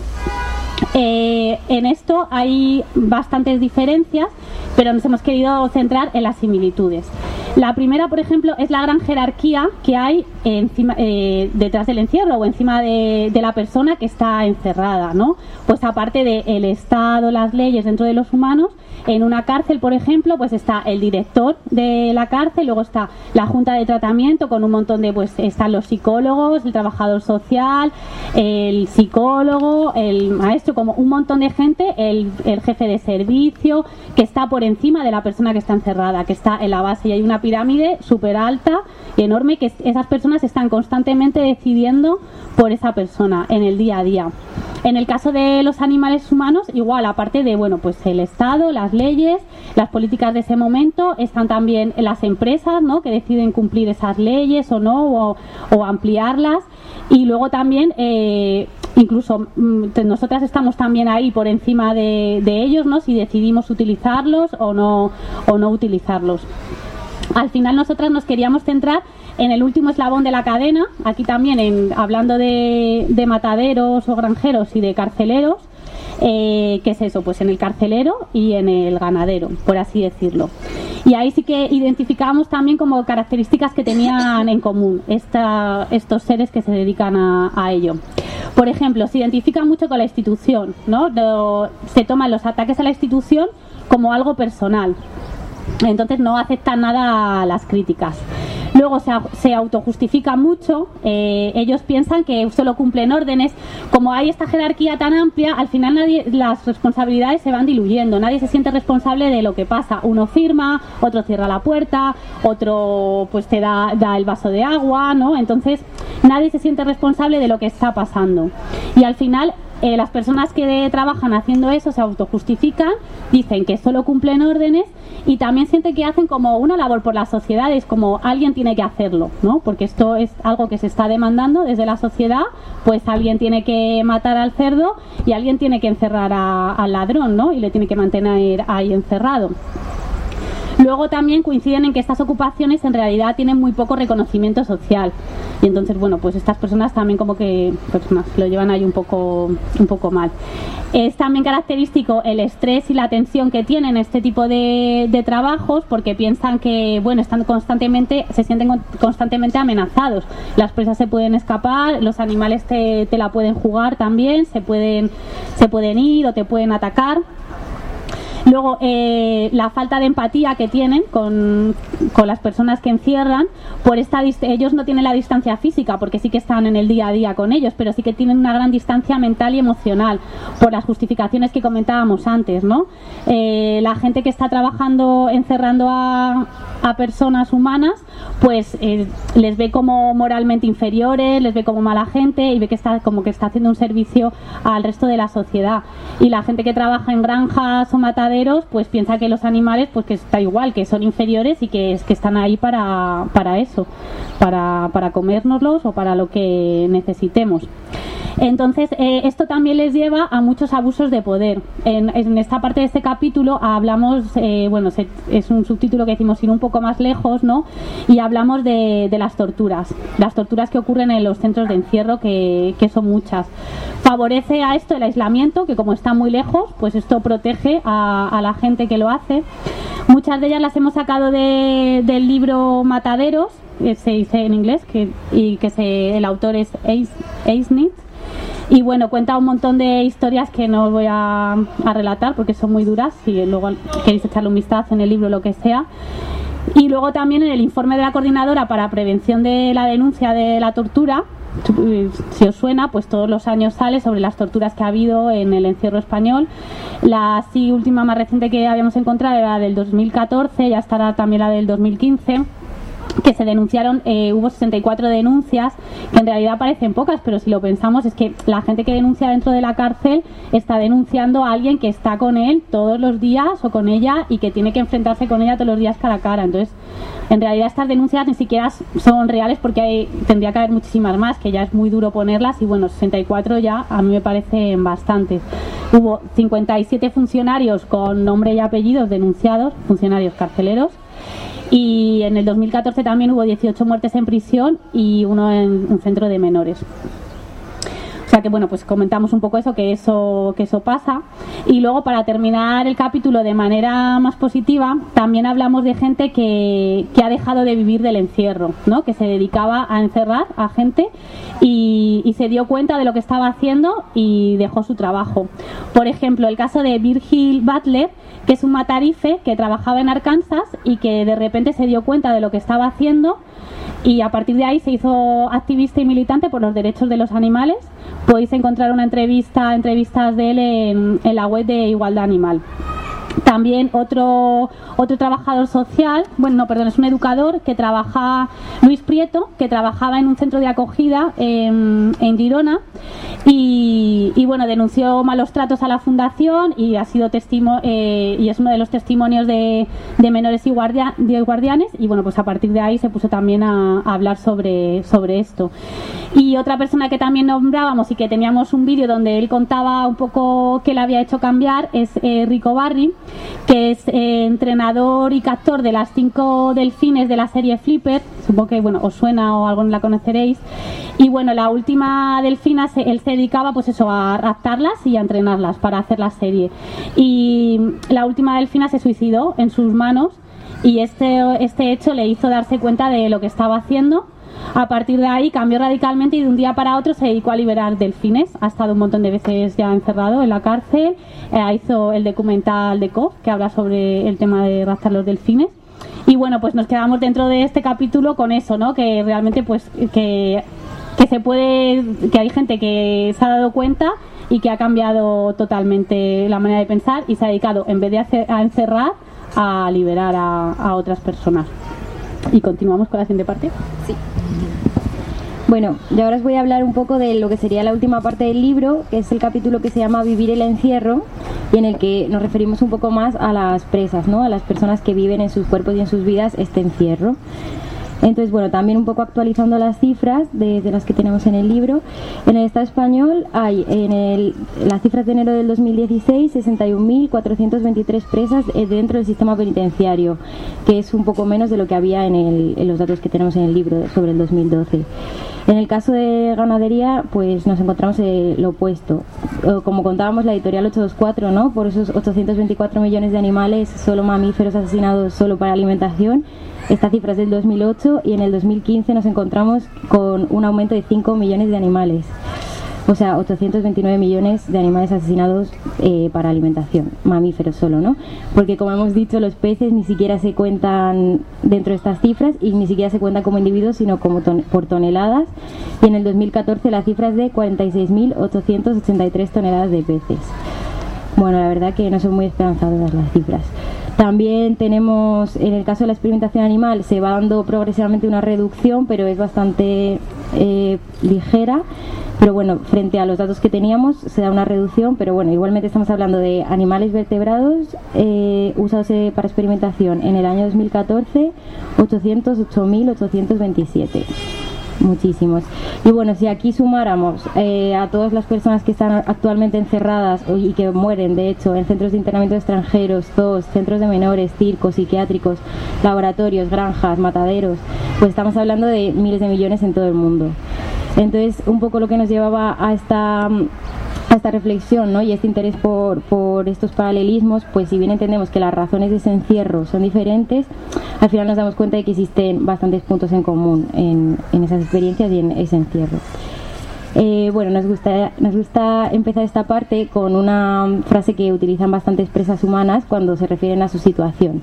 Eh, en esto hay bastantes diferencias, pero nos hemos querido centrar en las similitudes. La primera, por ejemplo, es la gran jerarquía que hay encima, eh, detrás del encierro o encima de, la persona que está encerrada, ¿no? Pues aparte del Estado, las leyes dentro de los humanos, en una cárcel, por ejemplo, pues está el director de la cárcel, luego está la junta de tratamiento con un montón de, pues están los psicólogos, el trabajador social, el psicólogo, el maestro, como un montón de gente, el, el jefe de servicio, que está por encima de la persona que está encerrada, que está en la base y hay una pirámide súper alta y enorme que esas personas están constantemente decidiendo por esa persona en el día a día. En el caso de los animales humanos, igual, aparte de, bueno, pues el Estado, las leyes, las políticas de ese momento, están también las empresas, ¿no? Que deciden cumplir esas leyes o no, o, ampliarlas. Y luego también, eh, incluso mm, nosotras estamos también ahí por encima de, de ellos, ¿no? Si decidimos utilizarlos o no, o no utilizarlos. Al final nosotras nos queríamos centrar en el último eslabón de la cadena, aquí también en, hablando de, mataderos o granjeros y de carceleros, eh, ¿qué es eso? Pues en el carcelero y en el ganadero, por así decirlo. Y ahí sí que identificábamos también como características que tenían en común estos seres que se dedican a, ello. Por ejemplo, se identifican mucho con la institución, ¿no? se toman los ataques a la institución como algo personal. Entonces no aceptan nada las críticas. Luego se, se autojustifica mucho, eh, ellos piensan que solo cumplen órdenes. Como hay esta jerarquía tan amplia, al final nadie, las responsabilidades se van diluyendo, nadie se siente responsable de lo que pasa. Uno firma, otro cierra la puerta, otro pues te da, da el vaso de agua, ¿no? Entonces nadie se siente responsable de lo que está pasando. Y al final eh, las personas que trabajan haciendo eso se autojustifican, dicen que solo cumplen órdenes y también sienten que hacen como una labor por la sociedad, es como alguien tiene que hacerlo, ¿no? Porque esto es algo que se está demandando desde la sociedad, pues alguien tiene que matar al cerdo y alguien tiene que encerrar al ladrón, ¿no? Y le tiene que mantener ahí encerrado. Luego también coinciden en que estas ocupaciones en realidad tienen muy poco reconocimiento social. Y entonces, bueno, pues estas personas también como que pues, lo llevan ahí un poco, un poco mal. Es también característico el estrés y la tensión que tienen este tipo de, trabajos porque piensan que, bueno, están constantemente, se sienten constantemente amenazados. Las presas se pueden escapar, los animales te, te la pueden jugar también, se pueden, se pueden ir o te pueden atacar. Luego, eh, la falta de empatía que tienen con, las personas que encierran, por esta ellos no tienen la distancia física, porque sí que están en el día a día con ellos, pero sí que tienen una gran distancia mental y emocional, por las justificaciones que comentábamos antes, ¿no? Eh, la gente que está trabajando encerrando a, a personas humanas, pues eh, les ve como moralmente inferiores, les ve como mala gente y ve que está como que está haciendo un servicio al resto de la sociedad. Y la gente que trabaja en granjas o mataderos pues piensa que los animales, pues que está igual, que son inferiores y que, que están ahí para, para eso, para, para comérnoslos o para lo que necesitemos. Entonces, eh, esto también les lleva a muchos abusos de poder. En, esta parte de este capítulo hablamos, eh, bueno, es un subtítulo que decimos ir un poco más lejos, ¿no? Y hablamos de, las torturas, las torturas que ocurren en los centros de encierro, que, son muchas. Favorece a esto el aislamiento, que como está muy lejos, pues esto protege a, la gente que lo hace. Muchas de ellas las hemos sacado del libro Mataderos, que se dice en inglés, que, y que se, el autor es Eisnitz y bueno, cuenta un montón de historias que no voy a, relatar porque son muy duras. Si luego queréis echarle un vistazo en el libro, lo que sea. Y luego también en el informe de la coordinadora para prevención de la denuncia de la tortura, si os suena, pues todos los años sale sobre las torturas que ha habido en el encierro español. La sí última más reciente que habíamos encontrado era del 2014, ya estará también la del 2015 que se denunciaron, eh, hubo 64 denuncias, que en realidad parecen pocas, pero si lo pensamos es que la gente que denuncia dentro de la cárcel está denunciando a alguien que está con él todos los días o con ella y que tiene que enfrentarse con ella todos los días cara a cara. Entonces, en realidad estas denuncias ni siquiera son reales porque hay, tendría que haber muchísimas más, que ya es muy duro ponerlas y bueno, 64 ya a mí me parecen bastantes. Hubo 57 funcionarios con nombre y apellidos denunciados, funcionarios carceleros, y en el 2014 también hubo 18 muertes en prisión y uno en un centro de menores. Que bueno, pues comentamos un poco eso, que eso, que eso pasa. Y luego para terminar el capítulo de manera más positiva, también hablamos de gente que, que ha dejado de vivir del encierro, ¿no? que se dedicaba a encerrar a gente y, se dio cuenta de lo que estaba haciendo y dejó su trabajo. Por ejemplo, el caso de Virgil Butler, que es un matarife que trabajaba en Arkansas y que de repente se dio cuenta de lo que estaba haciendo y a partir de ahí se hizo activista y militante por los derechos de los animales. Podéis encontrar una entrevista, entrevistas de él en, la web de Igualdad Animal. También otro, otro trabajador social, bueno, no, perdón, es un educador que trabaja, Luis Prieto, que trabajaba en un centro de acogida en, en Girona y, y, bueno, denunció malos tratos a la fundación y ha sido testimo, eh, y es uno de los testimonios de, de menores y guardia, de guardianes y bueno, pues a partir de ahí se puso también a, hablar sobre, sobre esto. Y otra persona que también nombrábamos y que teníamos un vídeo donde él contaba un poco qué le había hecho cambiar es eh, Rico Barry, que es eh, entrenador y captor de las cinco delfines de la serie Flipper. Supongo que bueno, os suena o algo la conoceréis. Y bueno, la última delfina, se, él se dedicaba pues eso, a raptarlas y a entrenarlas para hacer la serie. Y la última delfina se suicidó en sus manos y este, este hecho le hizo darse cuenta de lo que estaba haciendo a partir de ahí cambió radicalmente y de un día para otro se dedicó a liberar delfines. Ha estado un montón de veces ya encerrado en la cárcel. Eh, hizo el documental de COF que habla sobre el tema de raptar los delfines. Y bueno, pues nos quedamos dentro de este capítulo con eso, ¿no? Que realmente pues que, que se puede, que hay gente que se ha dado cuenta y que ha cambiado totalmente la manera de pensar y se ha dedicado, en vez de hacer, a encerrar, a liberar a, a otras personas. Y continuamos con la siguiente parte. Sí. Bueno, y ahora os voy a hablar un poco de lo que sería la última parte del libro, que es el capítulo que se llama Vivir el encierro, y en el que nos referimos un poco más a las presas, ¿no? A las personas que viven en sus cuerpos y en sus vidas este encierro. Entonces, bueno, también un poco actualizando las cifras de, las que tenemos en el libro. En el Estado español hay en el, las cifras de enero del 2016 61.423 presas eh, dentro del sistema penitenciario, que es un poco menos de lo que había en, el, en los datos que tenemos en el libro sobre el 2012. En el caso de ganadería, pues nos encontramos lo opuesto. Como contábamos la editorial 824, ¿no? Por esos 824 millones de animales, solo mamíferos asesinados solo para alimentación. Esta cifra es del 2008 y en el 2015 nos encontramos con un aumento de 5 millones de animales. O sea, 829 millones de animales asesinados eh, para alimentación, mamíferos solo, ¿no? Porque como hemos dicho, los peces ni siquiera se cuentan dentro de estas cifras y ni siquiera se cuentan como individuos, sino como ton por toneladas. Y en el 2014 la cifra es de 46.883 toneladas de peces. Bueno, la verdad que no son muy esperanzadoras las cifras. También tenemos, en el caso de la experimentación animal, se va dando progresivamente una reducción, pero es bastante eh, ligera. Pero bueno, frente a los datos que teníamos se da una reducción, pero bueno, igualmente estamos hablando de animales vertebrados eh, usados eh, para experimentación en el año 2014, 808.827 muchísimos. Y bueno, si aquí sumáramos eh, a todas las personas que están actualmente encerradas y que mueren, de hecho, en centros de internamiento de extranjeros, zoos, centros de menores, circos, psiquiátricos, laboratorios, granjas, mataderos, pues estamos hablando de miles de millones en todo el mundo. Entonces, un poco lo que nos llevaba a esta a esta reflexión ¿no? y este interés por, por, estos paralelismos, pues si bien entendemos que las razones de ese encierro son diferentes, al final nos damos cuenta de que existen bastantes puntos en común en, en esas experiencias y en ese encierro. Eh, bueno, nos gusta, nos gusta empezar esta parte con una frase que utilizan bastantes presas humanas cuando se refieren a su situación.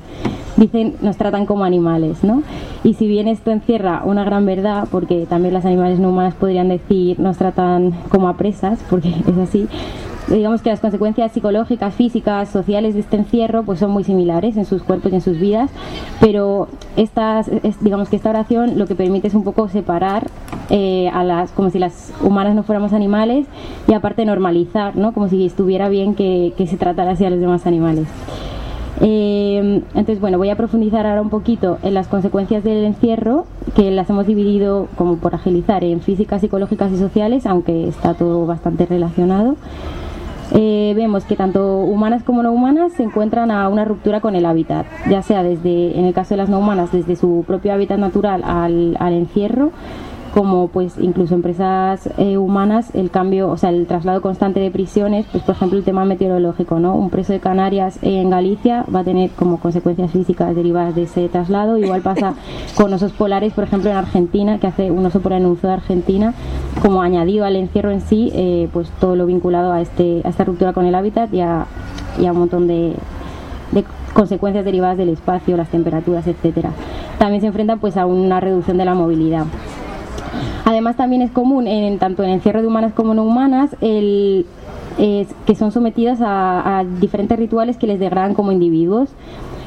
Dicen, nos tratan como animales, ¿no? Y si bien esto encierra una gran verdad, porque también las animales no humanas podrían decir, nos tratan como a presas, porque es así, digamos que las consecuencias psicológicas, físicas, sociales de este encierro pues son muy similares en sus cuerpos y en sus vidas, pero estas, es, digamos que esta oración lo que permite es un poco separar eh, a las, como si las humanas no fuéramos animales y aparte normalizar, ¿no? como si estuviera bien que, que se tratara así a los demás animales. Eh, entonces, bueno, voy a profundizar ahora un poquito en las consecuencias del encierro, que las hemos dividido como por agilizar en físicas, psicológicas y sociales, aunque está todo bastante relacionado eh, vemos que tanto humanas como no humanas se encuentran a una ruptura con el hábitat, ya sea desde, en el caso de las no humanas, desde su propio hábitat natural al, al encierro, como pues incluso empresas eh, humanas el cambio, o sea, el traslado constante de prisiones, pues por ejemplo el tema meteorológico, ¿no? Un preso de Canarias en Galicia va a tener como consecuencias físicas derivadas de ese traslado, igual pasa [LAUGHS] con osos polares, por ejemplo en Argentina, que hace un oso polar en un zoo de Argentina, como añadido al encierro en sí, eh, pues todo lo vinculado a, este, a esta ruptura con el hábitat y a, y a un montón de, de consecuencias derivadas del espacio, las temperaturas, etcétera. También se enfrentan pues a una reducción de la movilidad. Además también es común en tanto en encierro de humanas como no humanas el que son sometidas a, a diferentes rituales que les degradan como individuos.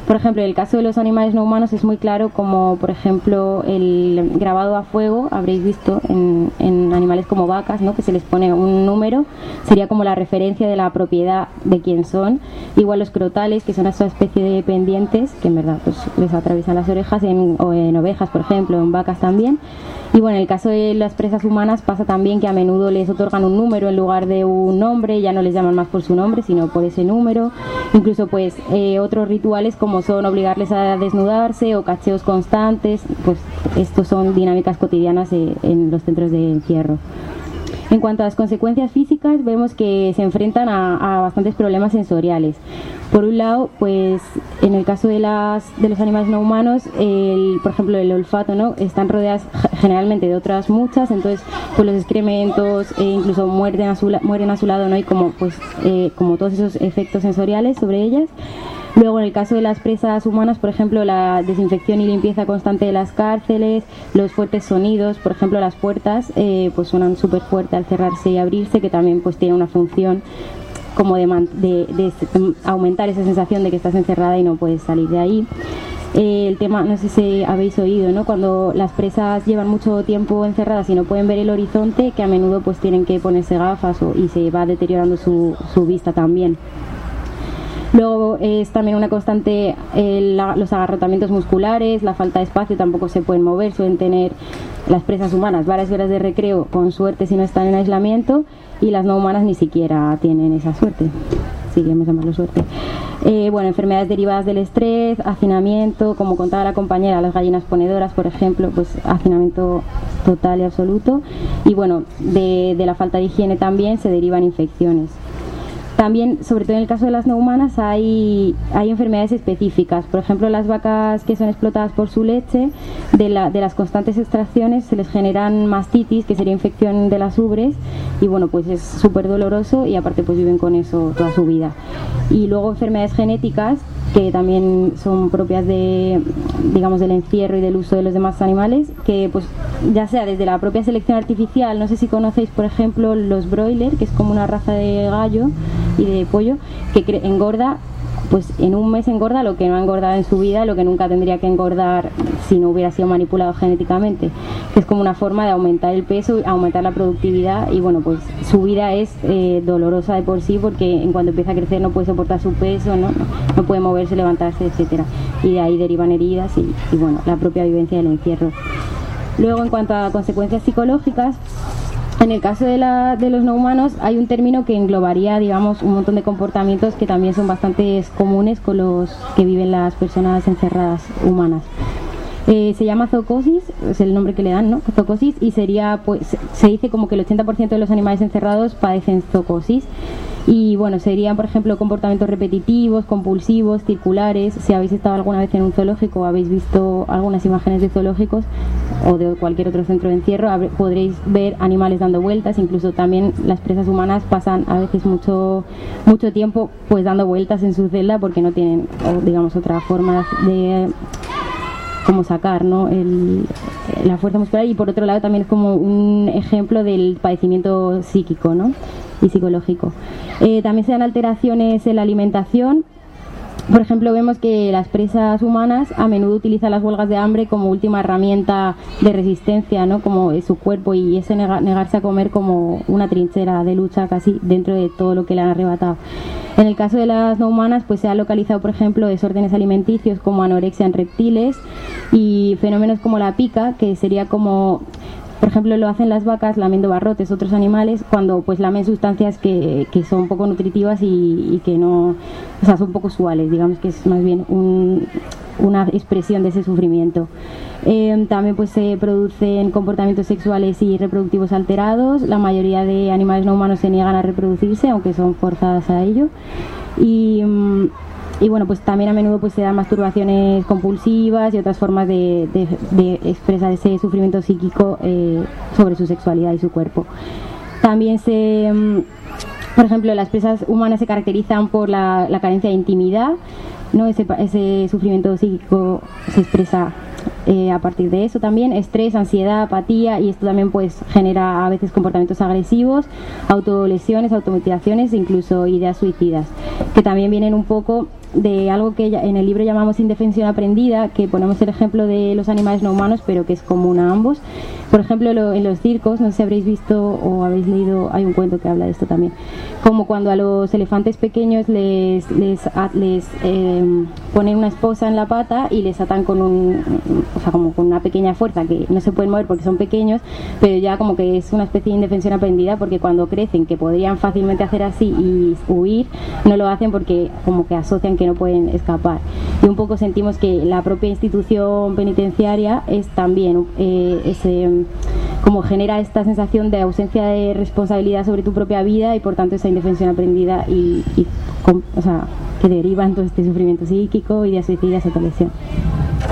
Por ejemplo, en el caso de los animales no humanos es muy claro como, por ejemplo, el grabado a fuego, habréis visto en, animales como vacas, ¿no? que se les pone un número, sería como la referencia de la propiedad de quién son. Igual los crotales, que son esa especie de pendientes, que en verdad pues, les atraviesan las orejas, en, o en ovejas, por ejemplo, en vacas también. Y bueno, en el caso de las presas humanas pasa también que a menudo les otorgan un número en lugar de un nombre, ya no les llaman más por su nombre, sino por ese número. Incluso pues eh, otros rituales como son obligarles a desnudarse o cacheos constantes, pues estos son dinámicas cotidianas en los centros de encierro. En cuanto a las consecuencias físicas, vemos que se enfrentan a, bastantes problemas sensoriales. Por un lado, pues en el caso de, las, de los animales no humanos, el, por ejemplo el olfato, ¿no? están rodeadas generalmente de otras muchas, entonces pues los excrementos e incluso mueren a su, mueren a su lado, ¿no? y como, pues, eh, como todos esos efectos sensoriales sobre ellas. Luego, en el caso de las presas humanas, por ejemplo, la desinfección y limpieza constante de las cárceles, los fuertes sonidos, por ejemplo, las puertas eh, pues suenan súper fuerte al cerrarse y abrirse, que también pues tiene una función como de, de, aumentar esa sensación de que estás encerrada y no puedes salir de ahí. Eh, el tema, no sé si habéis oído, ¿no? Cuando las presas llevan mucho tiempo encerradas y no pueden ver el horizonte, que a menudo pues tienen que ponerse gafas y se va deteriorando su, su vista también. Luego es también una constante los agarrotamientos musculares, la falta de espacio, tampoco se pueden mover, suelen tener las presas humanas varias horas de recreo, con suerte si no están en aislamiento, y las no humanas ni siquiera tienen esa suerte. Sí, queremos llamarlo suerte. Eh, bueno, enfermedades derivadas del estrés, hacinamiento, como contaba la compañera, las gallinas ponedoras, por ejemplo, pues hacinamiento total y absoluto. Y bueno, de la falta de higiene también se derivan infecciones. También, sobre todo en el caso de las no humanas, hay, hay enfermedades específicas. Por ejemplo, las vacas que son explotadas por su leche, de, la, de las constantes extracciones se les generan mastitis, que sería infección de las ubres, y bueno, pues es súper doloroso y aparte pues viven con eso toda su vida. Y luego enfermedades genéticas que también son propias de, digamos, del encierro y del uso de los demás animales, que pues ya sea desde la propia selección artificial, no sé si conocéis, por ejemplo, los broiler, que es como una raza de gallo y de pollo, que engorda pues en un mes engorda lo que no ha engordado en su vida, lo que nunca tendría que engordar si no hubiera sido manipulado genéticamente, que es como una forma de aumentar el peso, aumentar la productividad y bueno, pues su vida es eh, dolorosa de por sí porque en cuanto empieza a crecer no puede soportar su peso, no, no puede moverse, levantarse, etcétera Y de ahí derivan heridas y, y bueno, la propia vivencia del encierro. Luego, en cuanto a consecuencias psicológicas, en el caso de, la, de, los no humanos hay un término que englobaría, digamos, un montón de comportamientos que también son bastante comunes con los que viven las personas encerradas humanas. Eh, se llama zoocosis, es el nombre que le dan, ¿no? Zoocosis, y sería, pues, se dice como que el 80% de los animales encerrados padecen zoocosis. Y bueno, serían, por ejemplo, comportamientos repetitivos, compulsivos, circulares. Si habéis estado alguna vez en un zoológico habéis visto algunas imágenes de zoológicos o de cualquier otro centro de encierro, podréis ver animales dando vueltas. Incluso también las presas humanas pasan a veces mucho, mucho tiempo pues dando vueltas en su celda porque no tienen, digamos, otra forma de cómo sacar ¿no? la fuerza muscular y por otro lado también es como un ejemplo del padecimiento psíquico ¿no? y psicológico. Eh, también se dan alteraciones en la alimentación. Por ejemplo, vemos que las presas humanas a menudo utilizan las huelgas de hambre como última herramienta de resistencia, ¿no? como su cuerpo y ese negarse a comer como una trinchera de lucha casi dentro de todo lo que le han arrebatado. En el caso de las no humanas, pues se ha localizado, por ejemplo, desórdenes alimenticios como anorexia en reptiles y fenómenos como la pica, que sería como por ejemplo, lo hacen las vacas lamiendo barrotes, otros animales, cuando pues lamen sustancias que, que son poco nutritivas y, que no, o sea, son poco usuales, digamos que es más bien una expresión de ese sufrimiento. Eh, también pues se producen comportamientos sexuales y reproductivos alterados, la mayoría de animales no humanos se niegan a reproducirse, aunque son forzadas a ello. Y, mm, y bueno, pues también a menudo pues se dan masturbaciones compulsivas y otras formas de, expresar ese sufrimiento psíquico eh, sobre su sexualidad y su cuerpo. También se, mm, por ejemplo, las presas humanas se caracterizan por la, carencia de intimidad, ¿no? Ese, ese, sufrimiento psíquico se expresa eh, a partir de eso también, estrés, ansiedad, apatía y esto también pues genera a veces comportamientos agresivos, autolesiones, automutilaciones e incluso ideas suicidas, que también vienen un poco de algo que en el libro llamamos indefensión aprendida, que ponemos el ejemplo de los animales no humanos, pero que es común a ambos. Por ejemplo, en los circos, no sé si habréis visto o habéis leído, hay un cuento que habla de esto también, como cuando a los elefantes pequeños les, les, les em, ponen una esposa en la pata y les atan con un, o sea, como con una pequeña fuerza que no se pueden mover porque son pequeños, pero ya como que es una especie de indefensión aprendida porque cuando crecen, que podrían fácilmente hacer así y huir, no lo hacen porque como que asocian que no pueden escapar. Y un poco sentimos que la propia institución penitenciaria es también eh, ese, como genera esta sensación de ausencia de responsabilidad sobre tu propia vida y por tanto esa indefensión aprendida y, o sea, que deriva en todo este sufrimiento psíquico, ideas suicidas, autolesión.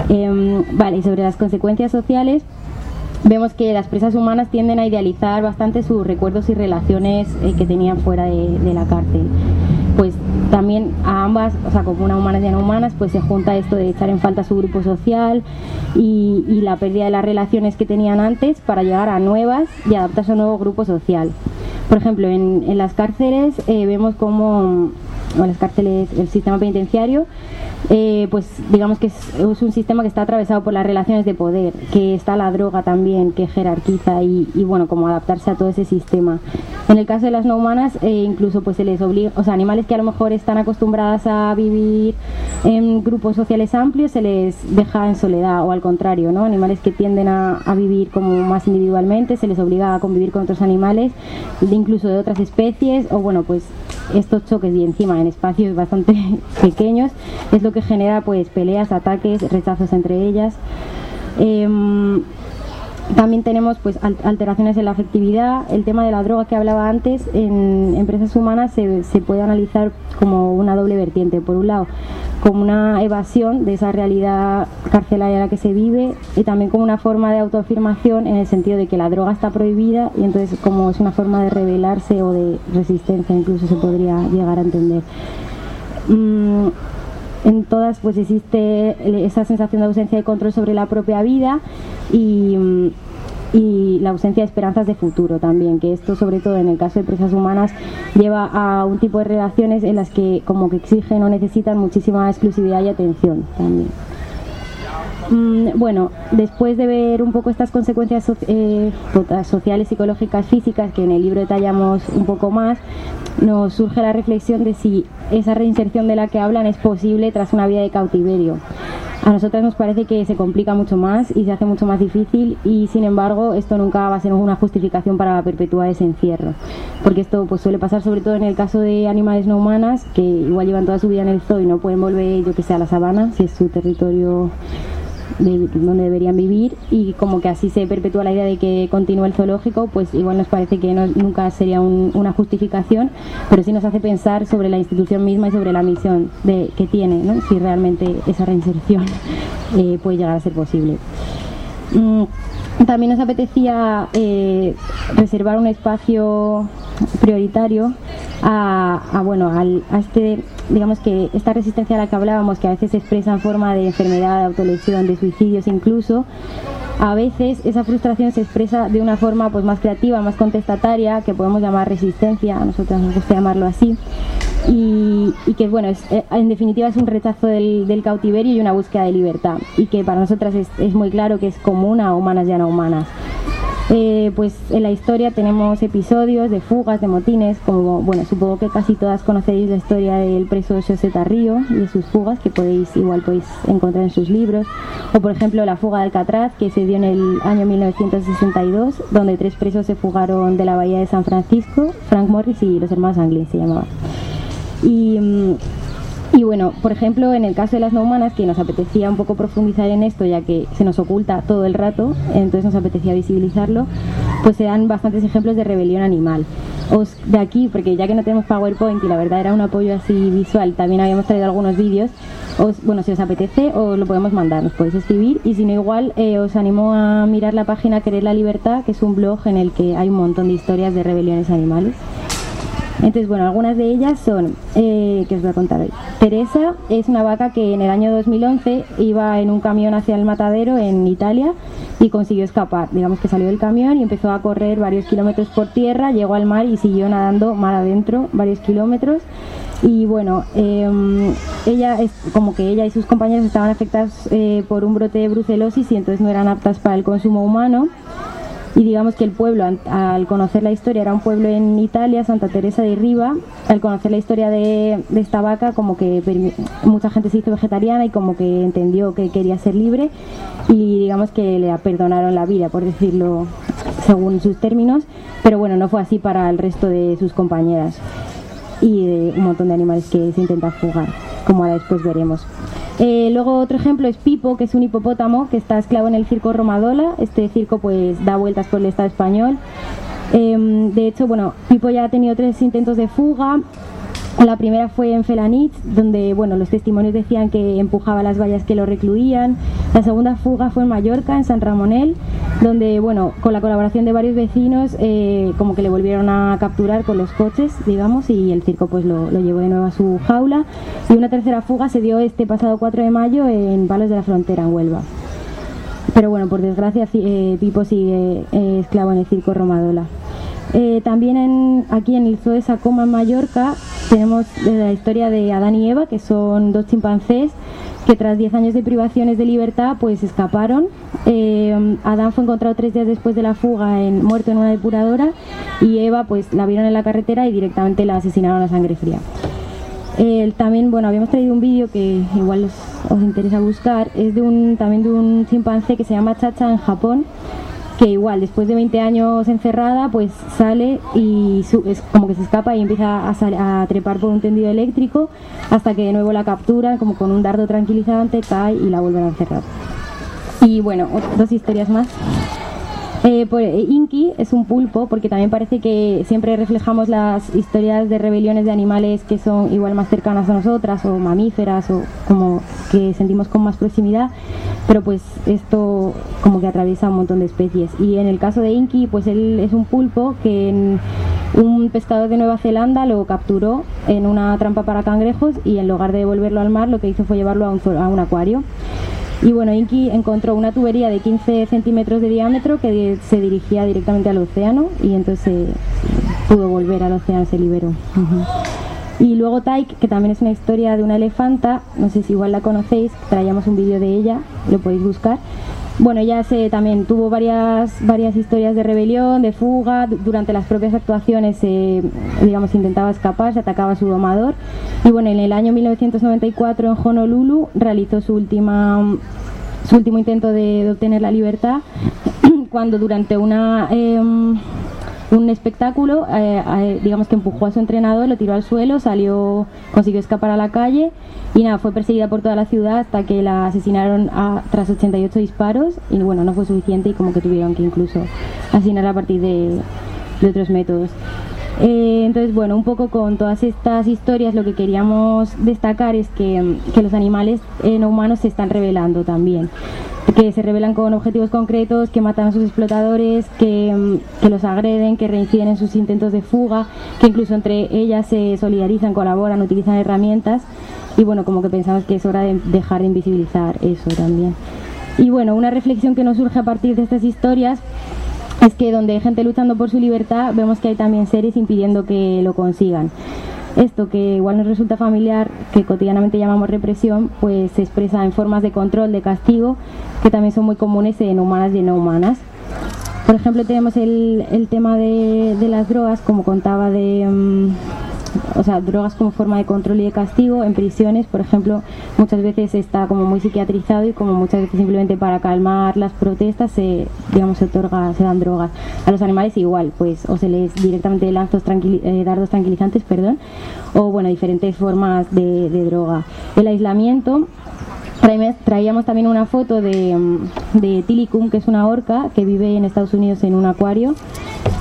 Eh, vale, y sobre las consecuencias sociales, vemos que las presas humanas tienden a idealizar bastante sus recuerdos y relaciones eh, que tenían fuera de, la cárcel. Pues también a ambas, o sea, como una humanas y no humanas, pues se junta esto de echar en falta su grupo social y, la pérdida de las relaciones que tenían antes para llegar a nuevas y adaptarse a un nuevo grupo social. Por ejemplo, en, las cárceles eh, vemos como, en las cárceles, el sistema penitenciario, eh, pues digamos que es, un sistema que está atravesado por las relaciones de poder, que está la droga también, que jerarquiza y, bueno, como adaptarse a todo ese sistema. En el caso de las no humanas, eh, incluso pues se les obliga, o sea, animales que a lo mejor están acostumbradas a vivir en grupos sociales amplios, se les deja en soledad o al contrario, ¿no? Animales que tienden a, vivir como más individualmente, se les obliga a convivir con otros animales, incluso de otras especies, o bueno, pues estos choques y encima en espacios bastante [LAUGHS] pequeños es lo que genera pues peleas, ataques, rechazos entre ellas. Em, también tenemos pues alteraciones en la afectividad. El tema de la droga que hablaba antes, en empresas humanas se, se, puede analizar como una doble vertiente. Por un lado, como una evasión de esa realidad carcelaria en la que se vive y también como una forma de autoafirmación en el sentido de que la droga está prohibida y entonces como es una forma de rebelarse o de resistencia incluso se podría llegar a entender. Mm, en todas pues existe esa sensación de ausencia de control sobre la propia vida y, mm, y la ausencia de esperanzas de futuro también, que esto sobre todo en el caso de presas humanas lleva a un tipo de relaciones en las que como que exigen o necesitan muchísima exclusividad y atención también. Mm, bueno, después de ver un poco estas consecuencias eh, sociales, psicológicas, físicas, que en el libro detallamos un poco más, nos surge la reflexión de si esa reinserción de la que hablan es posible tras una vida de cautiverio. A nosotras nos parece que se complica mucho más y se hace mucho más difícil y sin embargo esto nunca va a ser una justificación para perpetuar ese encierro. Porque esto pues suele pasar sobre todo en el caso de animales no humanas que igual llevan toda su vida en el zoo y no pueden volver yo que sé a la sabana si es su territorio donde deberían vivir y como que así se perpetúa la idea de que continúe el zoológico, pues igual nos parece que nunca sería una justificación, pero sí nos hace pensar sobre la institución misma y sobre la misión de, que tiene, ¿no? si realmente esa reinserción [LAUGHS] eh, puede llegar a ser posible. Mm, también nos apetecía eh, reservar un espacio prioritario a, bueno a este digamos que esta resistencia a la que hablábamos que a veces se expresa en forma de enfermedad, de autolesión, de suicidios incluso a veces esa frustración se expresa de una forma pues más creativa, más contestataria, que podemos llamar resistencia, a nosotros nos gusta llamarlo así, y, que bueno, es, eh, en definitiva es un rechazo del, cautiverio y una búsqueda de libertad, y que para nosotras es, es muy claro que es común a humanas y a no humanas. Eh, pues en la historia tenemos episodios de fugas, de motines, como, bueno, supongo que casi todas conocéis la historia del preso José Tarrío y de sus fugas, que podéis, igual podéis encontrar en sus libros, o por ejemplo la fuga de Alcatraz, que se dio en el año 1962, donde tres presos se fugaron de la bahía de San Francisco, Frank Morris y los hermanos Anglin se llamaban. Y bueno, por ejemplo, en el caso de las no humanas, que nos apetecía un poco profundizar en esto, ya que se nos oculta todo el rato, entonces nos apetecía visibilizarlo, pues se dan bastantes ejemplos de rebelión animal. Os, de aquí, porque ya que no tenemos PowerPoint y la verdad era un apoyo así visual, también habíamos traído algunos vídeos. Os, bueno, si os apetece, os lo podemos mandar, nos podéis escribir y si no igual eh, os animo a mirar la página Querer la Libertad, que es un blog en el que hay un montón de historias de rebeliones animales. Entonces, bueno, algunas de ellas son, eh, que os voy a contar hoy. Teresa es una vaca que en el año 2011 iba en un camión hacia el matadero en Italia y consiguió escapar. Digamos que salió del camión y empezó a correr varios kilómetros por tierra, llegó al mar y siguió nadando mar adentro varios kilómetros. Y bueno, em, ella es como que ella y sus compañeros estaban afectadas eh, por un brote de brucelosis y entonces no eran aptas para el consumo humano y digamos que el pueblo al conocer la historia era un pueblo en Italia, Santa Teresa de Riva, al conocer la historia de, esta vaca como que mucha gente se hizo vegetariana y como que entendió que quería ser libre. Y digamos que le perdonaron la vida, por decirlo según sus términos, pero bueno, no fue así para el resto de sus compañeras. Y de un montón de animales que se intentan fugar, como ahora después veremos. Eh, luego otro ejemplo es Pipo, que es un hipopótamo que está esclavo en el circo Romadola. Este circo pues da vueltas por el Estado español. Em, de hecho, bueno, Pipo ya ha tenido tres intentos de fuga. La primera fue en Felanitz, donde bueno, los testimonios decían que empujaba las vallas que lo recluían. La segunda fuga fue en Mallorca, en San Ramonel, donde bueno, con la colaboración de varios vecinos, eh, como que le volvieron a capturar con los coches, digamos, y el circo pues lo, llevó de nuevo a su jaula. Y una tercera fuga se dio este pasado 4 de mayo en Palos de la Frontera, en Huelva. Pero bueno, por desgracia, eh, Pipo sigue eh, esclavo en el circo Romadola. También aquí en el Zoo de Sacoma, en Mallorca, tenemos la historia de Adán y Eva, que son dos chimpancés que tras 10 años de privaciones de libertad pues escaparon. Eh, Adán fue encontrado tres días después de la fuga en, muerto en una depuradora y Eva pues la vieron en la carretera y directamente la asesinaron a sangre fría. también, bueno, habíamos traído un vídeo que igual os, os, interesa buscar, es de un, también de un chimpancé que se llama Chacha en Japón, que igual después de 20 años encerrada pues sale y es como que se escapa y empieza a, trepar por un tendido eléctrico hasta que de nuevo la captura como con un dardo tranquilizante y la vuelven a encerrar. Y bueno dos historias más eh, pues, eh, Inky es un pulpo porque también parece que siempre reflejamos las historias de rebeliones de animales que son igual más cercanas a nosotras o mamíferas o como que sentimos con más proximidad, pero pues esto como que atraviesa un montón de especies. Y en el caso de Inky, pues él es un pulpo que un pescador de Nueva Zelanda lo capturó en una trampa para cangrejos y en lugar de devolverlo al mar lo que hizo fue llevarlo a un, a un acuario. Y bueno, Inky encontró una tubería de 15 centímetros de diámetro que se dirigía directamente al océano y entonces pudo volver al océano, se liberó. Y luego Taik, que también es una historia de una elefanta, no sé si igual la conocéis, traíamos un vídeo de ella, lo podéis buscar. Bueno, ella se, también tuvo varias, varias historias de rebelión, de fuga, durante las propias actuaciones, digamos, intentaba escapar, se atacaba a su domador. Y bueno, en el año 1994 en Honolulu realizó su, última, su último intento de, obtener la libertad, [CLEARS THROAT] cuando durante una... Em, un espectáculo, eh, eh, digamos que empujó a su entrenador, lo tiró al suelo, salió, consiguió escapar a la calle y nada, fue perseguida por toda la ciudad hasta que la asesinaron a, tras 88 disparos y bueno, no fue suficiente y como que tuvieron que incluso asesinar a partir de, otros métodos. Eh, entonces, bueno, un poco con todas estas historias lo que queríamos destacar es que, que los animales no humanos se están revelando también que se rebelan con objetivos concretos, que matan a sus explotadores, que, mm, que, los agreden, que reinciden en sus intentos de fuga, que incluso entre ellas se solidarizan, colaboran, utilizan herramientas. Y bueno, como que pensamos que es hora de dejar de invisibilizar eso también. Y bueno, una reflexión que nos surge a partir de estas historias es que donde hay gente luchando por su libertad, vemos que hay también seres impidiendo que lo consigan. Esto que igual nos resulta familiar, que cotidianamente llamamos represión, pues se expresa en formas de control, de castigo, que también son muy comunes en humanas y en no humanas. Por ejemplo, tenemos el, tema de, de, las drogas, como contaba de... Mm, o sea, drogas como forma de control y de castigo en prisiones, por ejemplo, muchas veces está como muy psiquiatrizado y como muchas veces simplemente para calmar las protestas se, digamos, se otorga, se dan drogas. A los animales igual, pues, o se les directamente lanzos eh, dardos tranquilizantes, perdón, o bueno, diferentes formas de, de droga. El aislamiento Traíamos también una foto de, de Tilicum, que es una orca que vive en Estados Unidos en un acuario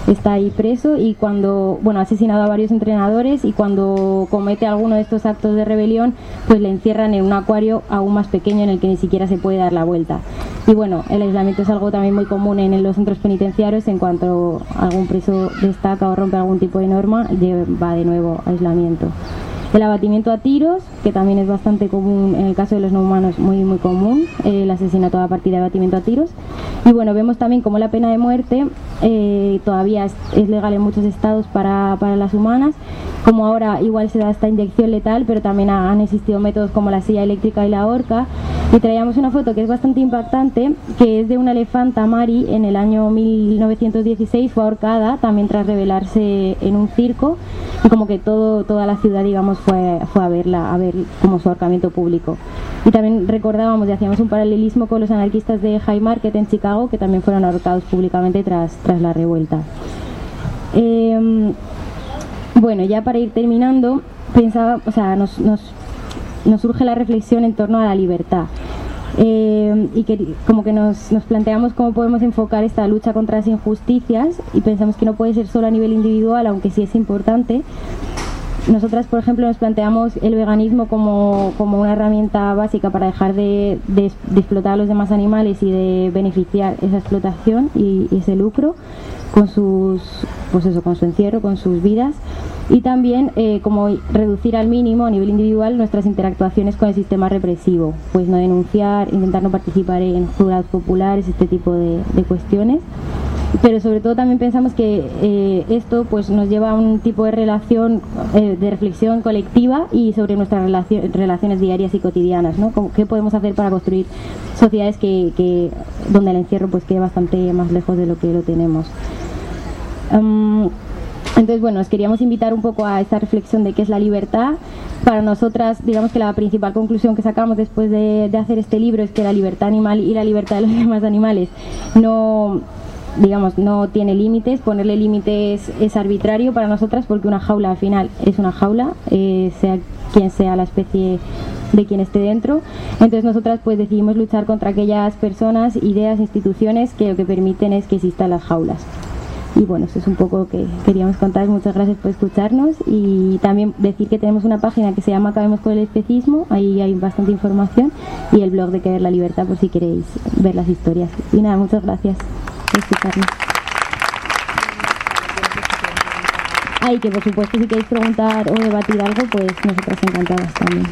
está ahí preso y cuando, bueno, ha asesinado a varios entrenadores y cuando comete alguno de estos actos de rebelión, pues le encierran en un acuario aún más pequeño en el que ni siquiera se puede dar la vuelta. Y bueno, el aislamiento es algo también muy común en los centros penitenciarios en cuanto algún preso destaca o rompe algún tipo de norma, va de nuevo aislamiento. El abatimiento a tiros, que también es bastante común en el caso de los no humanos, muy muy común, el asesinato a partir de abatimiento a tiros. Y bueno, vemos también como la pena de muerte eh, todavía es, legal en muchos estados para, para las humanas como ahora igual se da esta inyección letal, pero también han existido métodos como la silla eléctrica y la horca. Y traíamos una foto que es bastante impactante, que es de una elefanta Mari en el año 1916, fue ahorcada también tras revelarse en un circo y como que todo, toda la ciudad digamos fue, fue a verla, a ver como su ahorcamiento público. Y también recordábamos y hacíamos un paralelismo con los anarquistas de High Market en Chicago que también fueron ahorcados públicamente tras, tras la revuelta. Eh, bueno, ya para ir terminando, pensaba, o sea, nos, nos, nos surge la reflexión en torno a la libertad. Eh, y que como que nos, nos, planteamos cómo podemos enfocar esta lucha contra las injusticias y pensamos que no puede ser solo a nivel individual, aunque sí es importante. Nosotras, por ejemplo, nos planteamos el veganismo como, como una herramienta básica para dejar de, explotar a los demás animales y de beneficiar esa explotación y, y ese lucro con sus pues eso con su encierro con sus vidas. Y también eh, como reducir al mínimo a nivel individual nuestras interactuaciones con el sistema represivo. Pues no denunciar intentar no participar en jurados populares este tipo de, cuestiones pero sobre todo también pensamos que eh, esto pues nos lleva a un tipo de relación eh, de reflexión colectiva y sobre nuestras relaciones diarias y cotidianas ¿no? qué podemos hacer para construir sociedades que, que donde el encierro pues quede bastante más lejos de lo que lo tenemos entonces, bueno, os queríamos invitar un poco a esta reflexión de qué es la libertad. Para nosotras, digamos que la principal conclusión que sacamos después de, hacer este libro es que la libertad animal y la libertad de los [LAUGHS] demás animales no, digamos, no tiene límites. Ponerle límites es arbitrario para nosotras porque una jaula al final es una jaula, eh, sea quien sea la especie de quien esté dentro. Entonces nosotras pues decidimos luchar contra aquellas personas, ideas, instituciones que lo que permiten es que existan las jaulas. Y bueno, eso es un poco lo que queríamos contar. Muchas gracias por escucharnos y también decir que tenemos una página que se llama Acabemos con el especismo, ahí hay bastante información y el blog de Querer la Libertad por si queréis ver las historias. Y nada, muchas gracias escucharnos. Ay, que por supuesto si queréis preguntar o debatir algo, pues nosotras encantadas también.